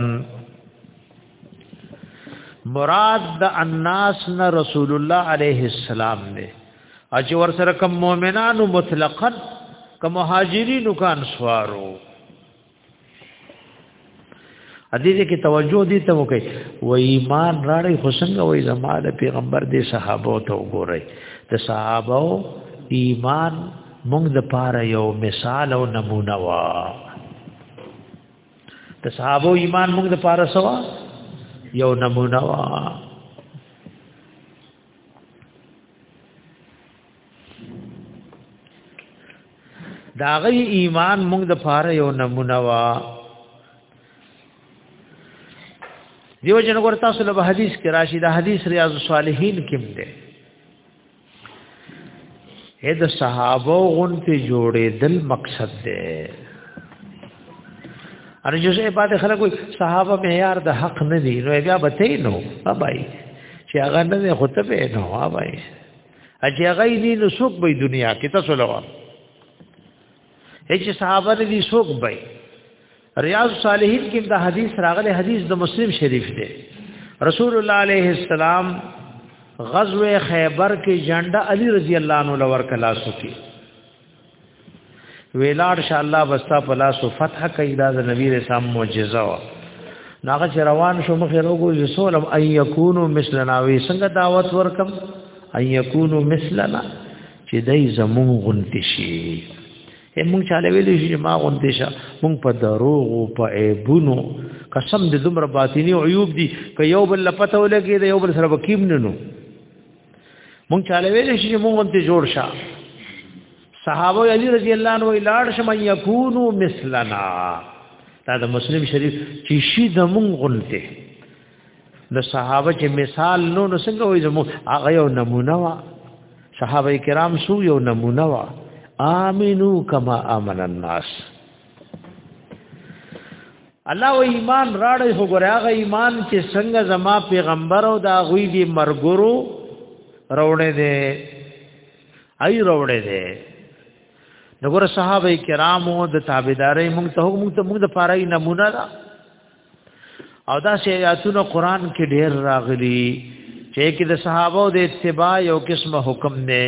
مراد د الناس نه رسول الله علیه السلام دی اج ور سره کوم مؤمنانو مطلقا کوم مهاجرینو کان سوارو دې دې کې توجه دې ته وکي و ایمان راړې حسنګ وې زما د پیغمبر دې صحابه ته وګورئ د صحابه ایمان موږ د پاره یو مثال او نمونه وا د صحابه ایمان موږ د پاره سوا یو نمونه وا دا غي ایمان موږ د پاره یو نمونه وا دیو جن ګور تاسو له حدیث کې راشي دا حدیث ریاض الصالحین کې مده اې د صحابه غونته جوړې دل مقصد ده ان جزء بعد خلک صحابه معیار د حق نه دي نو بیا بته نو بابای چې هغه نه خطبه نو بابای اجي غيني نو سوق به دنیا کې تاسو لوا هیڅ صحابه دې سوق به ریاض صالحین کې دا حدیث راغلی حدیث د مسلم شریف دی رسول الله علیه السلام غزوه خیبر کې جنډه علی رضی الله عنه لور کلا سکی ویلار شاء الله بستا په لاس او فتح کوي دا د نبی رسام معجزه وا ناغه چې روان شو مخې روغو رسولم ان یکونو مثلنا وی څنګه دعوت ورکم ان یکونو مثلنا چې دای زمون غنتی شي موږ چاله ویل شي ما غنتی شه موږ په دروغ او په ایبونو قسم دې دومره باطینی عیوب دي که یو بل پته ولګي دا یو بل سره وکیم نه نو مونږ چاله ویل شي چې مونږ ته جوړ شه صحابه علی رضی الله عنه لاړ شم یکونو مثلنا دا د مسلم شریف چې شي د مونږ غلطه د صحابه چې مثال نو نو څنګه وایي زمو هغه یو نمونه وا صحابه کرام سو یو نمونه وا امنو کما امن الناس الله و ایمان راړی خو ګره هغه ایمان چې څنګه زما پیغمبر او دا غوی دی مرګرو روړې دي ای روړې دي نګور صحابه کرامو د تابعداري موږ ته موږ ته موږ د پاره نمونه ده او دا شی آیاتونه قران کې ډېر راغلي چې کې د صحابه د اتباع یو قسمه حکم دی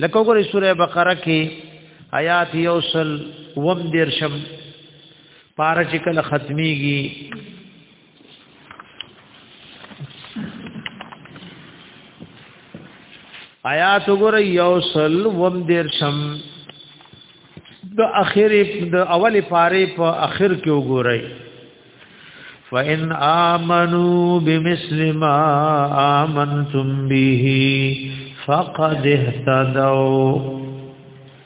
لکه وګورئ سوره بقره کې آیات یوصل وم دیرشم پارا چې کله ختميږي آیات وګورئ یو سل وم دیر شم د اخر د اول پاره په اخر کې وګورئ فَإِنْ آمَنُوا بِمِثْلِ مَا آمَنْتُمْ بِهِ فَقَدْ اهْتَدَوْا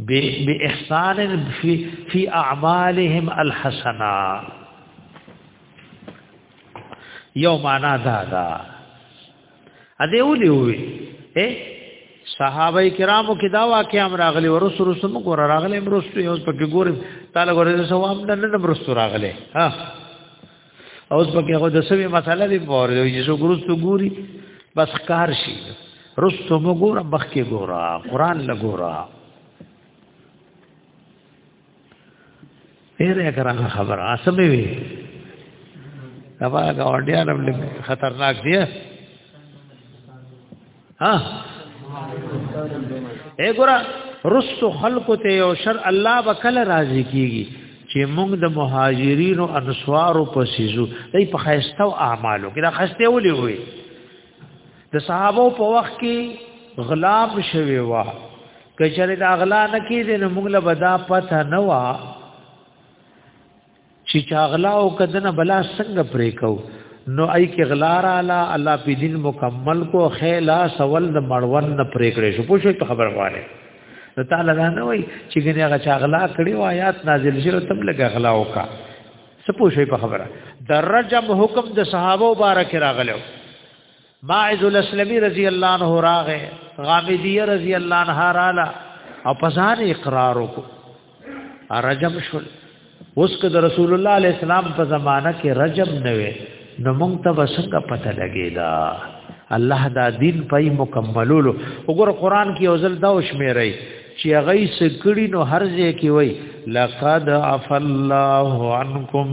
باحسان في في اعمالهم الحسنه یو معنا دا دا ا دې ولي وي اے صحابه کرامو کې دا واقع امر راغلي ورسره رسو موږ ور راغلي امر رسو یو پکې ګورم تعالی ګورې ثواب نه نه رسو راغلي ها اوس پکې هغه د سوي مسله دی په اړه یو څو ګروستو ګوري بس کار شي رستو مو ګوره مخکې ګوره قران له ګوره ډېر اګرانه خبره اسمه وي دا هغه اورډیا خطرناک دی ها اے ګور رسو خلق ته یو شر الله وکل راضی کیږي چې موږ د مهاجرین او انصارو په سيزو دای په خيسته او اعمالو کې دا خسته ولي وي د صحابه په وخت کې غلام شوی و کچره د اغلا نکې د موږ له بدا پته نه و چې چاغلا او کدن بلا څنګه پرې کو نو ای کې غلار اعلی الله په دین مکمل کو خیلا سوال د مړون نه پرې کړې شو پوښې په خبر واره نو تعالی دا نه وای چې ګنې هغه چاغلا کړي او آیات نازل شي تم لګ غلا وکا څه پوښې په خبره د رجم حکم د صحابه مبارک راغلو ماعز الاسلمی رضی الله عنه راغه غامدیه رضی الله عنها رااله او پسان اقرار وکړو رجم شول اوس که د رسول الله علیه السلام په زمانہ کې رجم نه وي نو موږ ته وسنګ پته لګیدا الله دا دین پای مکملولو وګوره قران کې اوزل دا وشمیرای چې هغه سکړی نو هر ځای کې وای لقد عف الله عنکم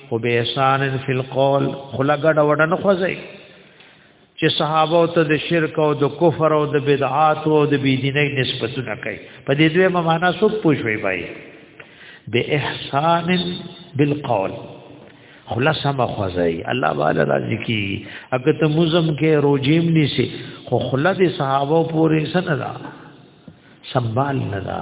خو به احسان فی القول خلا ګډ وډ نه خوځي چې صحابه ته د شرک او د کفر او د بدعات او د بيدینۍ نسبتونه کوي په دې دوه معنا څوک پوښوي بای به احسان بالقول خلاص ما خوځي الله تعالی راضي کی اګه ته مزم کې روجیم نيسي خو خلا دي صحابه پورې سندا سنبال ندا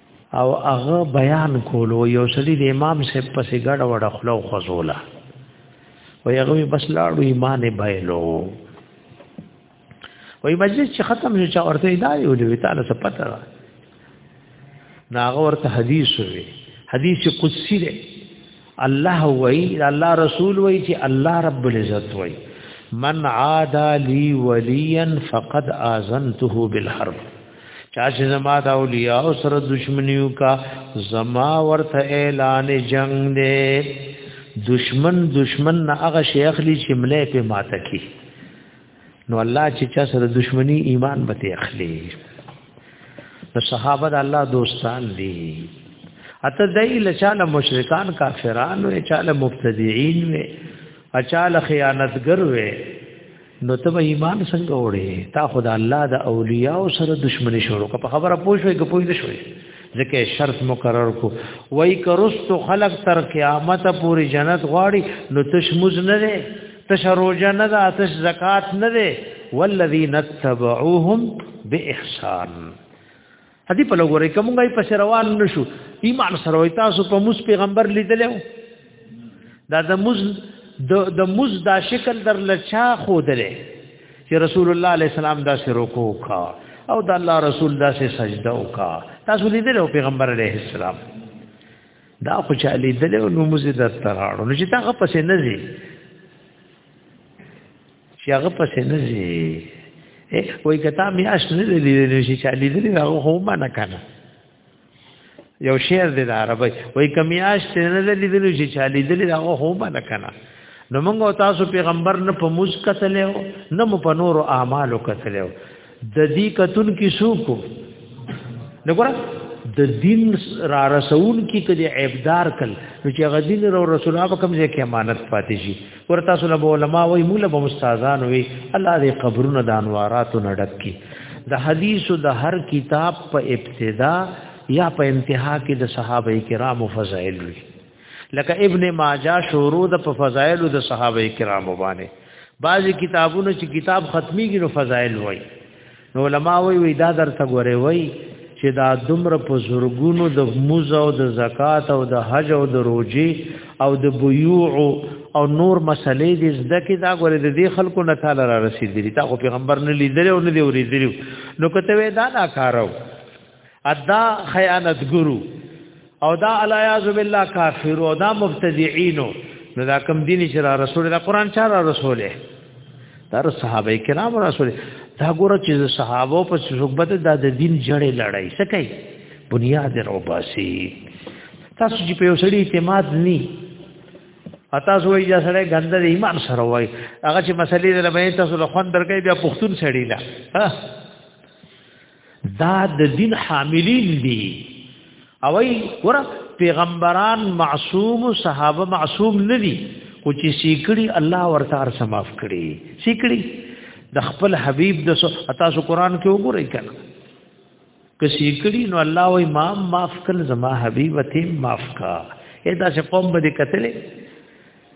او هغه بیان کولو یو سړي د امام صاحب پسې ګډ وډ خلو خزوله وی هغه بس لاړو ایمان بایلو وی مجلس چې ختم شو چا ورته دا یو دی تعالی څه پته را ناغه ورته حدیث وی حدیث قدسی دی الله وای الله رسول وای چې الله رب العزت وای من عادا لی ولیا فقد اذنته بالحرب چا چې زما دا اولیاء سره دشمنیو کا زما ورته اعلان جنگ دے دشمن دشمن نه هغه شیخ لی چې ملې په ماته کی نو الله چې چا سره دشمنی ایمان به ته اخلي نو صحابه د الله دوستان دي اته دای له چاله مشرکان کافران وي چاله مبتدعين وي اچاله خیانتګر وي نو ته ایمان څنګه وړي تا خدای الله د اولیاء سره دشمنی شروع په خبره پوښوي که پوښوي شوي ځکه شرط مقرر کو وای کرست خلق تر قیامت پوری جنت غواړي نو تشموز نه تشروجه نه ده تش زکات نه ده والذین تبعوهم باحسان هدي په لګورې کومګای په سر روان نشو ایمان سره وای تاسو په موس پیغمبر لیدلو دا د موز د موز دا شکل در لچا خودلې چې رسول الله علیه السلام دا سر رکو کا او د الله رسول دا سه سجده وکا تاسو لیدلو پیغمبر علیه السلام دا خو چا لیدل نو موزه در تراړو نو چې دا غ پسې نه زی چې هغه پسې نه زی وای کته میاش نه لیدل شي چې لیدل هغه خو ما نه کنه یو شعر دی د عربی وای کمیاش نه لیدل شي چې لیدل هغه خو ما نه کنه نو موږ تاسو پیغمبر نه په موز کتلو نه مو په نورو اعمالو کتلو د دې کتون کې سوکو نګور د دین را رسول کې کدي عیبدار کل نو چې هغه دین را رسول هغه کوم ځای کې امانت پاتې شي ورته سره علماء وي مولا به استادان وي الله دې قبرونو د انواراتو نډک کی د حدیثو د هر کتاب په ابتدا یا په انتها کې د صحابه کرامو فضایل وي لکه ابن ماجه شروع د په فضایل د صحابه کرامو باندې بعضی کتابونو چې کتاب ختميږي نو فضایل وای نو علما وی وی دا درته غوري وای چې دا دمر په زورګونو د موز او د زکات او د حج او د روجي او د بيوع او نور مسلې دې زده کې دا غوري د دې خلکو نه تعالی را رسیدلی تا خو پیغمبر نه لیدل او نه دی ورېدلی نو کته وې دا نه کارو ادا خیانت ګرو او دا الیاذ بالله کافر او دا مبتدعين نو دا کم دین چې را رسول دا قران چا را رسوله دا صحابه کرام رسول دا ګوره چې صحابه په صحبت دا د دین جړې لړای سکي بنیاد رو باسي تاسو چې په وسړي اعتماد ني اتا سو یې سره غند د ایمان سره وای هغه چې مسلې د لبې تاسو له خوان درکې بیا پښتون سړی لا دا د دین حاملین دي او ای ور پیغمبران معصوم صحابه معصوم نه دي او چې سیکړي الله ورته هر سماف کړي سیکړي د خپل حبیب د تاسو قران کې وګورئ کنه که سیکړي نو الله وای ما معاف کړ زما حبیب ته معاف کا اې دا چې قوم به کتلې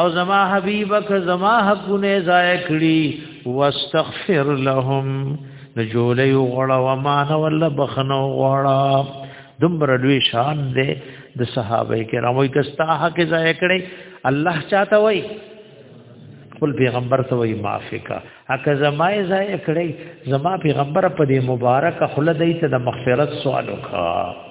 او زما حبیب ک زما حقونه ضایع کړي واستغفر لهم نجولې غړا و مان ولا بخنو غړا دمر لوی شان دې د صحابه کرام وي کستا حق ضایع کړي الله چاته وي خپل پیغمبر ته وي معافي کا حق زما ضایع کړي زما پیغمبر په دې مبارک خله دې ته د مغفرت سوال وکړه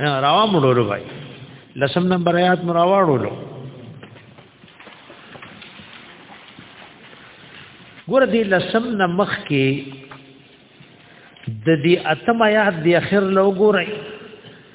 راوا مړورو بھائی لسم نمبر آیات مراواړو ګور دې لسم نمخ کې د دې اتم آیات دی اخر لو ګورئ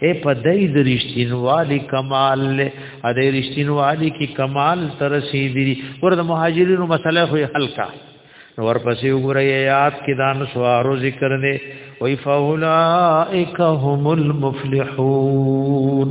اے په دای د رښتینوالی کمال له د رښتینوالی کی کمال تر رسیدلی ور د مهاجرینو مسله خو حلقه نور پسې وګورئ یاد کې دان سوارو ذکر نه وای فاولائک هم المفلحون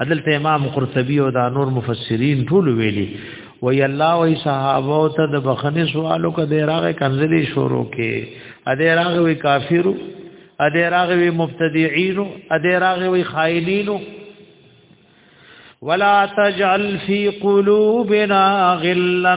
عدل ته امام قرطبي او دا نور مفسرین ټول ویلي وی الله وی صحابه ته د بخنه سوالو کده راغه کنزلی شروع کې اده راغه وی کافرو اده راغه وی مبتدعين اده راغه وی خائنين ولا تجعل في قلوبنا غلا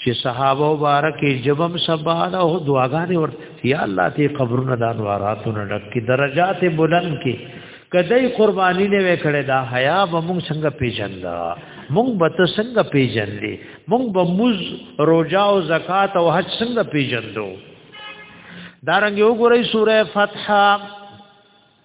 چې صحابه مبارک جبم سبا دا او دعاګانې ور یا الله ته قبرونه د انواراتونو ډک کی درجات بلند کی کدی قربانی نه وکړه دا حیا به مونږ څنګه پیژندا مونږ به ته څنګه پیژندې مونږ به موز روزه او زکات او حج څنګه پیژندو دارنګ یو ګورې سوره فتح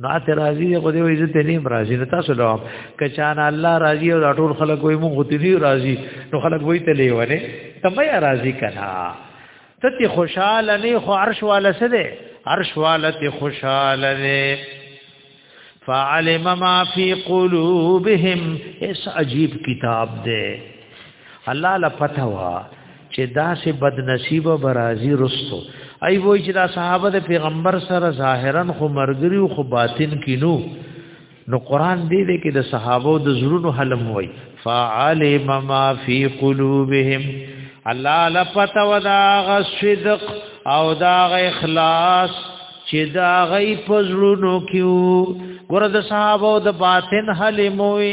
نو اته راضی دی خو دی وې زه ته نیم راضی نه تاسو دا کچان الله راضی او ټول خلک وې مونږ ته دی راضی نو خلک وې ته لیونه ته مې راضی کنا ته تی خوشاله نه خو عرش والا څه دی عرش والا تی خوشاله نه فعلم ما فی قلوبهم اس عجیب کتاب دی الله لا پتہ وا چې دا سه بد نصیب برازي رستو ای وای چې دا صحابه د پیغمبر سره ظاهرا خو مرګري او خو باطن کینو نو قران دې دې کې د صحابه د زړونو حلم وای فعلم ما فی قلوبهم الله لپت ودا غصدق او دا غ اخلاص چې دا غي پزړونو کیو ګور د صحابه د باطن حلم وای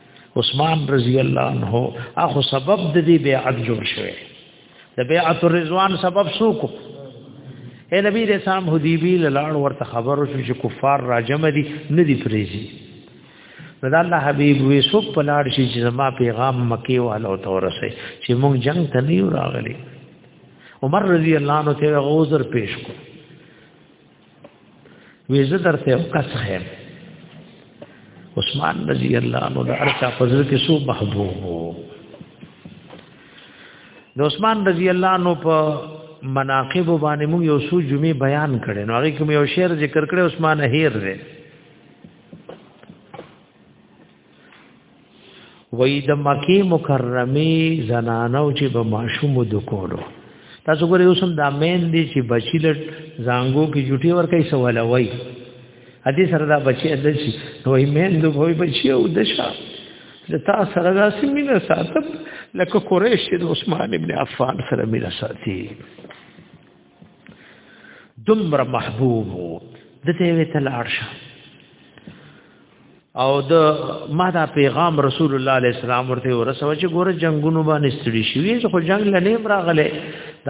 عثمان رضی الله عنه اخو سبب د دې بیعت جوړ شوی د بیعت الرضوان سبب سوکو اے نبی دې سام حدیبی لاړ ورته خبرو شو چې کفار راجم دي نه دي پریزي دا الله حبیب وې سو په لاړ شي چې زما پیغام مکی او الله تورسه چې مونږ جنگ ته نه راغلي عمر رضی الله عنه ته غوزر پیش کو وی زه درته یو کس خیر عثمان رضی الله عنه د ارچا فضل کې سو محبوب وو د عثمان رضی الله عنه په مناقب باندې موږ یو سو جمعې بیان کړي نو هغه کوم یو شعر ذکر کړي عثمان هیر دی وای د مکی مکرمه زنانو چې به ماشوم د کولو تاسو ګورئ اوس هم دا مین دي چې بچی لټ زنګو کې جټي ور کوي سوال وای ا دې سره دا بچی ادل شي نو یې مین د وای بچی او د شا د تا سره دا سیمینه ساتم لکه قریش د عثمان ابن عفان سره مینا ساتي دمر محبوب د دې وی تل ارشه او د ما دا پیغام رسول الله علیه السلام ورته ورسوه چې ګوره جنگونو باندې ستړي شوی زه خو جنگ لنه راغله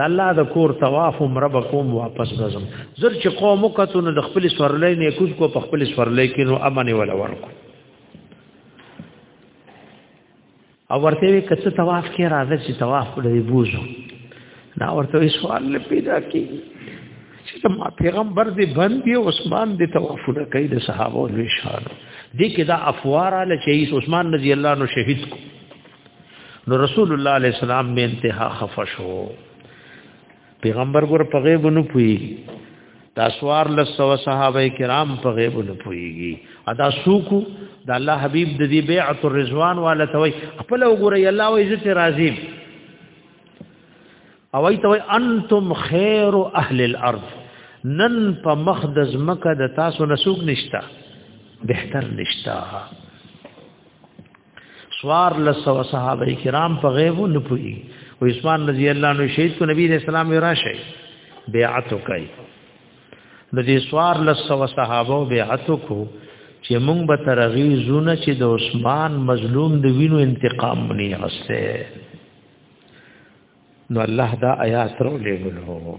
د الله د کور طواف هم رب کوم واپس بزم زر چې قوم کتو نو د خپل سورلې نه کوز کو په خپل سورلې کې نو امن ولا ورکو او ورته وی کڅ طواف کې راځي چې طواف لري بوزو دا ورته سوال نه پیدا کیږي چې ما پیغمبر دې باندې عثمان دې طواف نه کوي د صحابه او نشان دې کې دا افوار علی چې عثمان رضی الله عنه شهید کو نو رسول الله علیه السلام به انتها خفشو پیغمبر ګور په غیب نه پويږي دا سوار لسو صحابه کرام په غیب نه پويږي ادا سوکو د الله حبيب د دې بیعت الرضوان والا توي خپل وګوري الله وي عزت راضي او اي توي انتم خير اهل الارض نن په مخ د زمکه د تاسو نسوک نشتا بهتر نشتا سوار لسو صحابه کرام په غیب نه پوي او عثمان رضی الله عنه شهید کو نبی رسول الله راشي بیعت وکړي د دې سوار لسو صحابه بیعت کو چې مونږ به ترغی زونه چې د عثمان مظلوم د وینو انتقام منی غسته نو الله دا آیات رو لګلو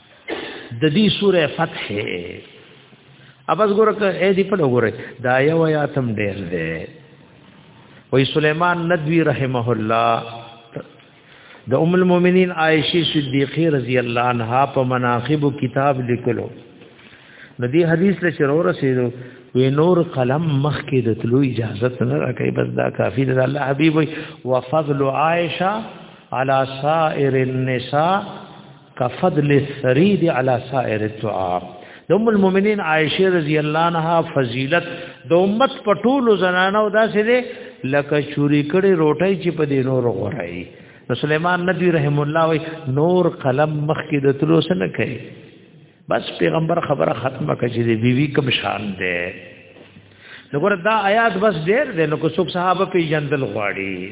د دې سوره فتح ابس ګوره ک اې دی په وګوره دا یو یا تم ډېر دی وې سليمان ندوی رحمه الله د ام المؤمنین عائشه صدیقه رضی الله عنها په مناقب کتاب لیکلو نو دې حدیث له چرو رسیدو وی نور قلم مخ کې د تلو اجازه نه راکې بس دا کافی ده الله حبیب وفضل عائشه على سائر النساء کفضل الثرید علی سائر الطعام د ام المؤمنین عائشه رضی الله عنها فضیلت د امت په ټولو زنانو داسې ده لکه چوری کړي روټي چې په دې نور غورای نو سليمان نبی رحم الله وی نور قلم مخ کې د تلو سره کوي بس پیغمبر خبره ختمه کړي دی بیوی کم شان ده نو ګور دا آیات بس ډېر ده نو کو څوک صحابه پیجندل غواړي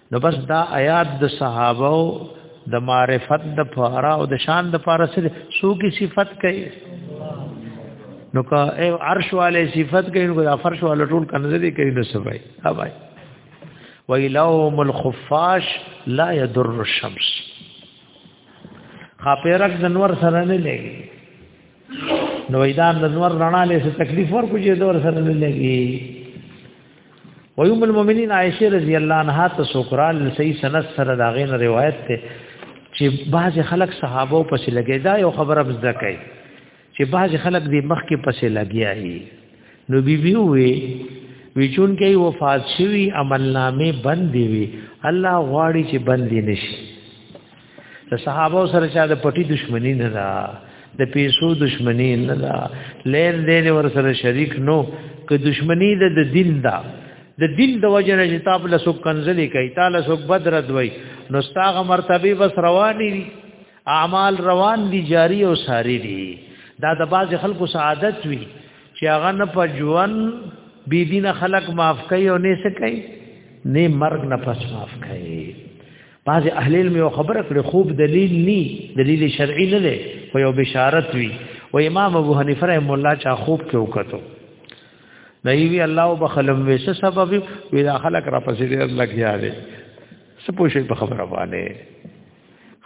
نو بس دا آیات د صحابه او د معرفت د پاره او د شان د پاره سره سو کی صفت کوي نو کا اے عرش والے صفت کوي نو دا فرش والے ټول کنه دي کوي نو سبای ها بھائی ویلوم الخفاش لا يضر الشمس خاپیرک د نور سره نه لګي نو ایدان د نور رڼا له تکلیف ورکو چې دور سره نه لګي و ام المؤمنین عائشه رضی الله عنها ته سوکرال صحیح سند سره دا غین روایت ته چې بعض خلک صحابه پسې لګی دا یو خبره بزده کوي چې بعض خلک دې مخ کې پسې لګیایي نو بی بی وی ویچون کې وفات شوی عمل نامه بند دی وی الله غواړي چې بند نشي د صحابه سره چا د پټي دشمنی نه ده د پیسو دشمنی نه ده لین دین ور سره شریک نو که دشمنی د دین ده د دین د وجه نه چې تاب له سو کنزلی کوي تعالی سو بدر دوی نو ستاغه مرتبه بس رواني دي اعمال روان دي جاری او ساری دي دا د باز خلکو سعادت وي چې هغه نه په ژوند بی دین خلق معاف کوي او نه سکي نه مرګ نه پس معاف کوي بعض اهل علم یو خبره کړې خوب دلیل ني دلیل شرعي نه دی خو یو بشارت وی و امام ابو حنیفه رحم الله چا خوب کې وکړو نایوی الله وبخلم وسه سبب وی دا خلق را پسې ډیر لګیا دی سپوشي په خبره باندې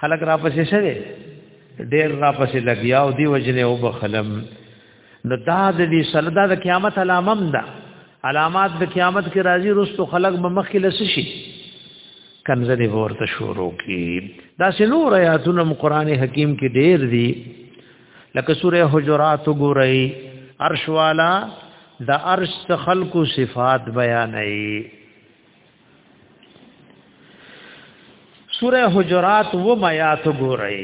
خلق را پسې شه ډیر را پسې لګیا او دی وجنه وبخلم نو دا د دې سلدا د قیامت علامه ده علامات د قیامت کې راځي رستو خلق به مخ کې لس شي کنځلې ورته شروع کی دا سنور آیاتونه قرآن حکیم کې ډېر دي لکه سوره حجرات وګورئ عرش والا د عرش خلق صفات بیانې سوره حجرات و میات وګورئ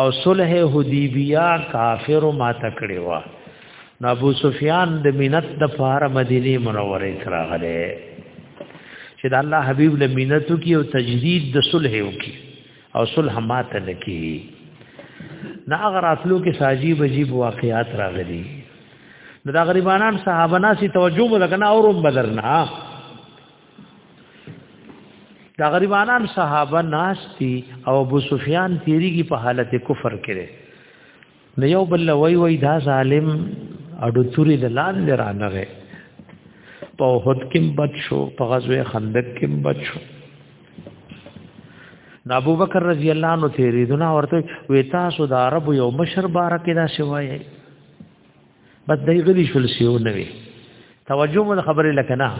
او صلح حدیبیه کافر ما تکړه وا نو ابو سفیان د مینت د فار مدینه منوره تراغله چې د الله حبیب له مینتو کې او تجدید د صلح وکي او صلح ما ته لکی نه اگر اتلو کې ساجی بجیب واقعات راغلي نو دا غریبانان صحابه ناسي توجه ولکنه اورم بدرنا دا غریبانان صحابه ناشتي او ابو سفیان تیریږي په حالت کفر کړي نو یو بل وی وی دا ظالم اډو توري د لاندې رانغه په هوت کې بچ شو په غزوه خندق کې بچ شو ابو بکر رضی الله عنه تیریدونه ورته وې تاسو د عرب یو مشر بارکه دا شوی بس دای غلی شول سیو نه وی توجه مو خبره لکنه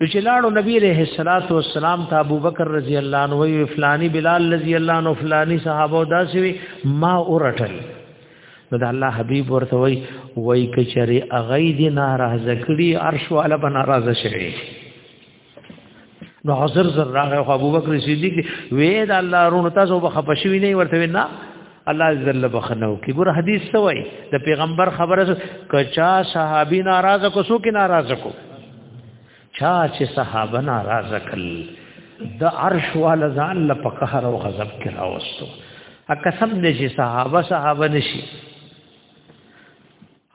چې لاړو نبی عليه الصلاه والسلام ته ابو بکر رضی الله عنه وی فلانی بلال رضی الله عنه فلانی صحابه داسې وی ما اورټل نو د الله حبيب ورته وی وای کچری اغید ناراض کړي عرش والا بناراض شوی نو حضر زر راغه خو ابو بکر صدیق وې دا الله رونو تاسو به خپشوي نه ورته نه الله جل بخنو کی ګور حدیث څه وای د پیغمبر خبره کچا صحابي ناراض کو سو کې ناراض کو چا چې صحابه ناراض کل د عرش وال ځان له پقهر او غضب کې راوستو ا قسم دې چې صحابه صحابه نشي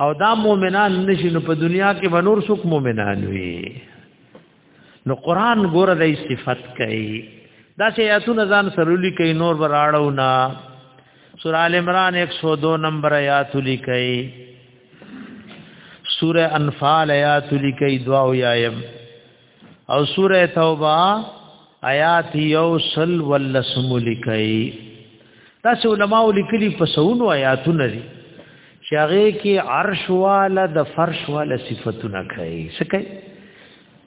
او دا مؤمنان نشي نو په دنیا کې به نور څوک مؤمنان وي نو قران ګوره د صفت کوي دا چې آیاتونه ځان سره لیکي نور وراړو نه سورہ ال عمران 102 نمبر آیات لیکي سورہ انفال آیات لیکي دعا او یایم او سوره توبه آیات یو سل ولسم لکای تاسو علماء لیکلي په سونو آیاتونه دي چې هغه کې عرش والا د فرش والا صفاتونه کوي څه کوي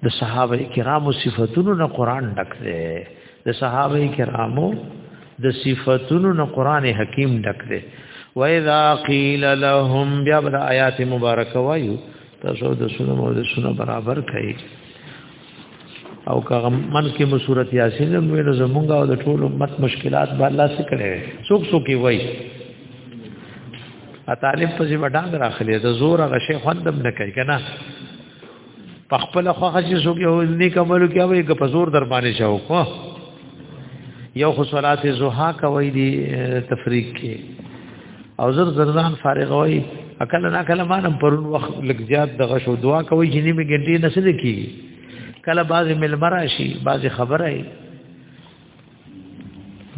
د صحابه کرامو صفاتونو نه قران ډک دی د صحابه کرامو د صفاتونو نه قران حکیم ډک دی و اذا قیل لهم بیا د آیات مبارکه وایو تاسو د سنم او د سنم برابر کړئ او کغه من کې مو صورت یاسین هم ویل زمونږ او د ټول امت مشکلات به الله سره کړي څوک څوک وي ا طالب په ځای وډان راخلي د زور غ شیخ خوندم نه کوي کنه په خپل خوخه چې څوک یو نیک عملو کې وي که په زور در باندې شاو خو یو خو صلات زوحا کوي دي تفریق کې او زر زر ځان فارغ وای اکل نه کله مانم پرون وخت لګ زیات دغه شو دعا کوي چې نیمه ګنټې نه سده کیږي کله باز مل مرا شي باز خبره ای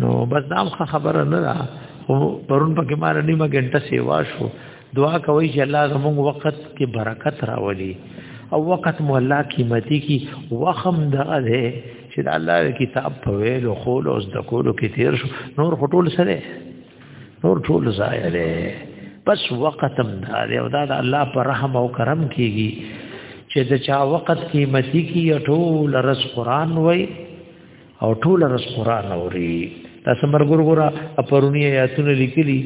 نو بس دام خبره نه را او پرون پکې مار نیمه ګنټه سیوا شو دعا کوي چې الله زموږ وخت کې برکت راولي او وخت مو الله قیمتي کی وخم دغه ده چې د الله کتاب په ویلو خول او د کولو کې تیر شو نور خټول سره نور ټول ځای دی بس وخت هم دی او دا د الله پر رحم او کرم کیږي چې د چا وخت قیمتي کی ټول رس قران وای او ټول رس قران اوري دا سمر ګورګورا اپرونی آیاتونه لیکلي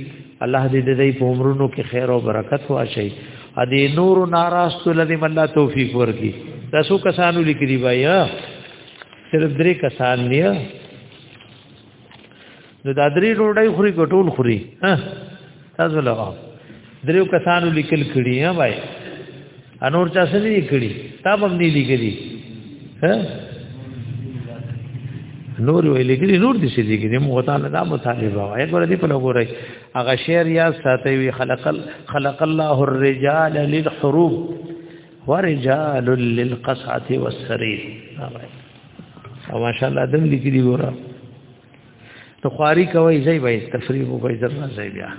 الله دې د دې په عمرونو کې خیر او برکت واچي ا دې نور ناراست لدی الله توفیق ورکي تاسو کسانو لیکلي وایا صرف درې کسان نه نو دا درې ډوډۍ خوري ګټول خوري ها تاسو لغا دریو کسانو لیکل کړي ها بھائی انور چا سره یې کړي تا هم نه لیکلي ها نور وی لیکلي نور دي سړي کې مو غوته نه دا مطالبه وای ګور دي په لګورای هغه شعر یا ساتي وی خلق خلق الله الرجال للحروب ورجال للقصعه والسرير او ماشاء الله دم لیکلي ګوره ته خواري کوي زي به تفریح وو به ذره زي بیا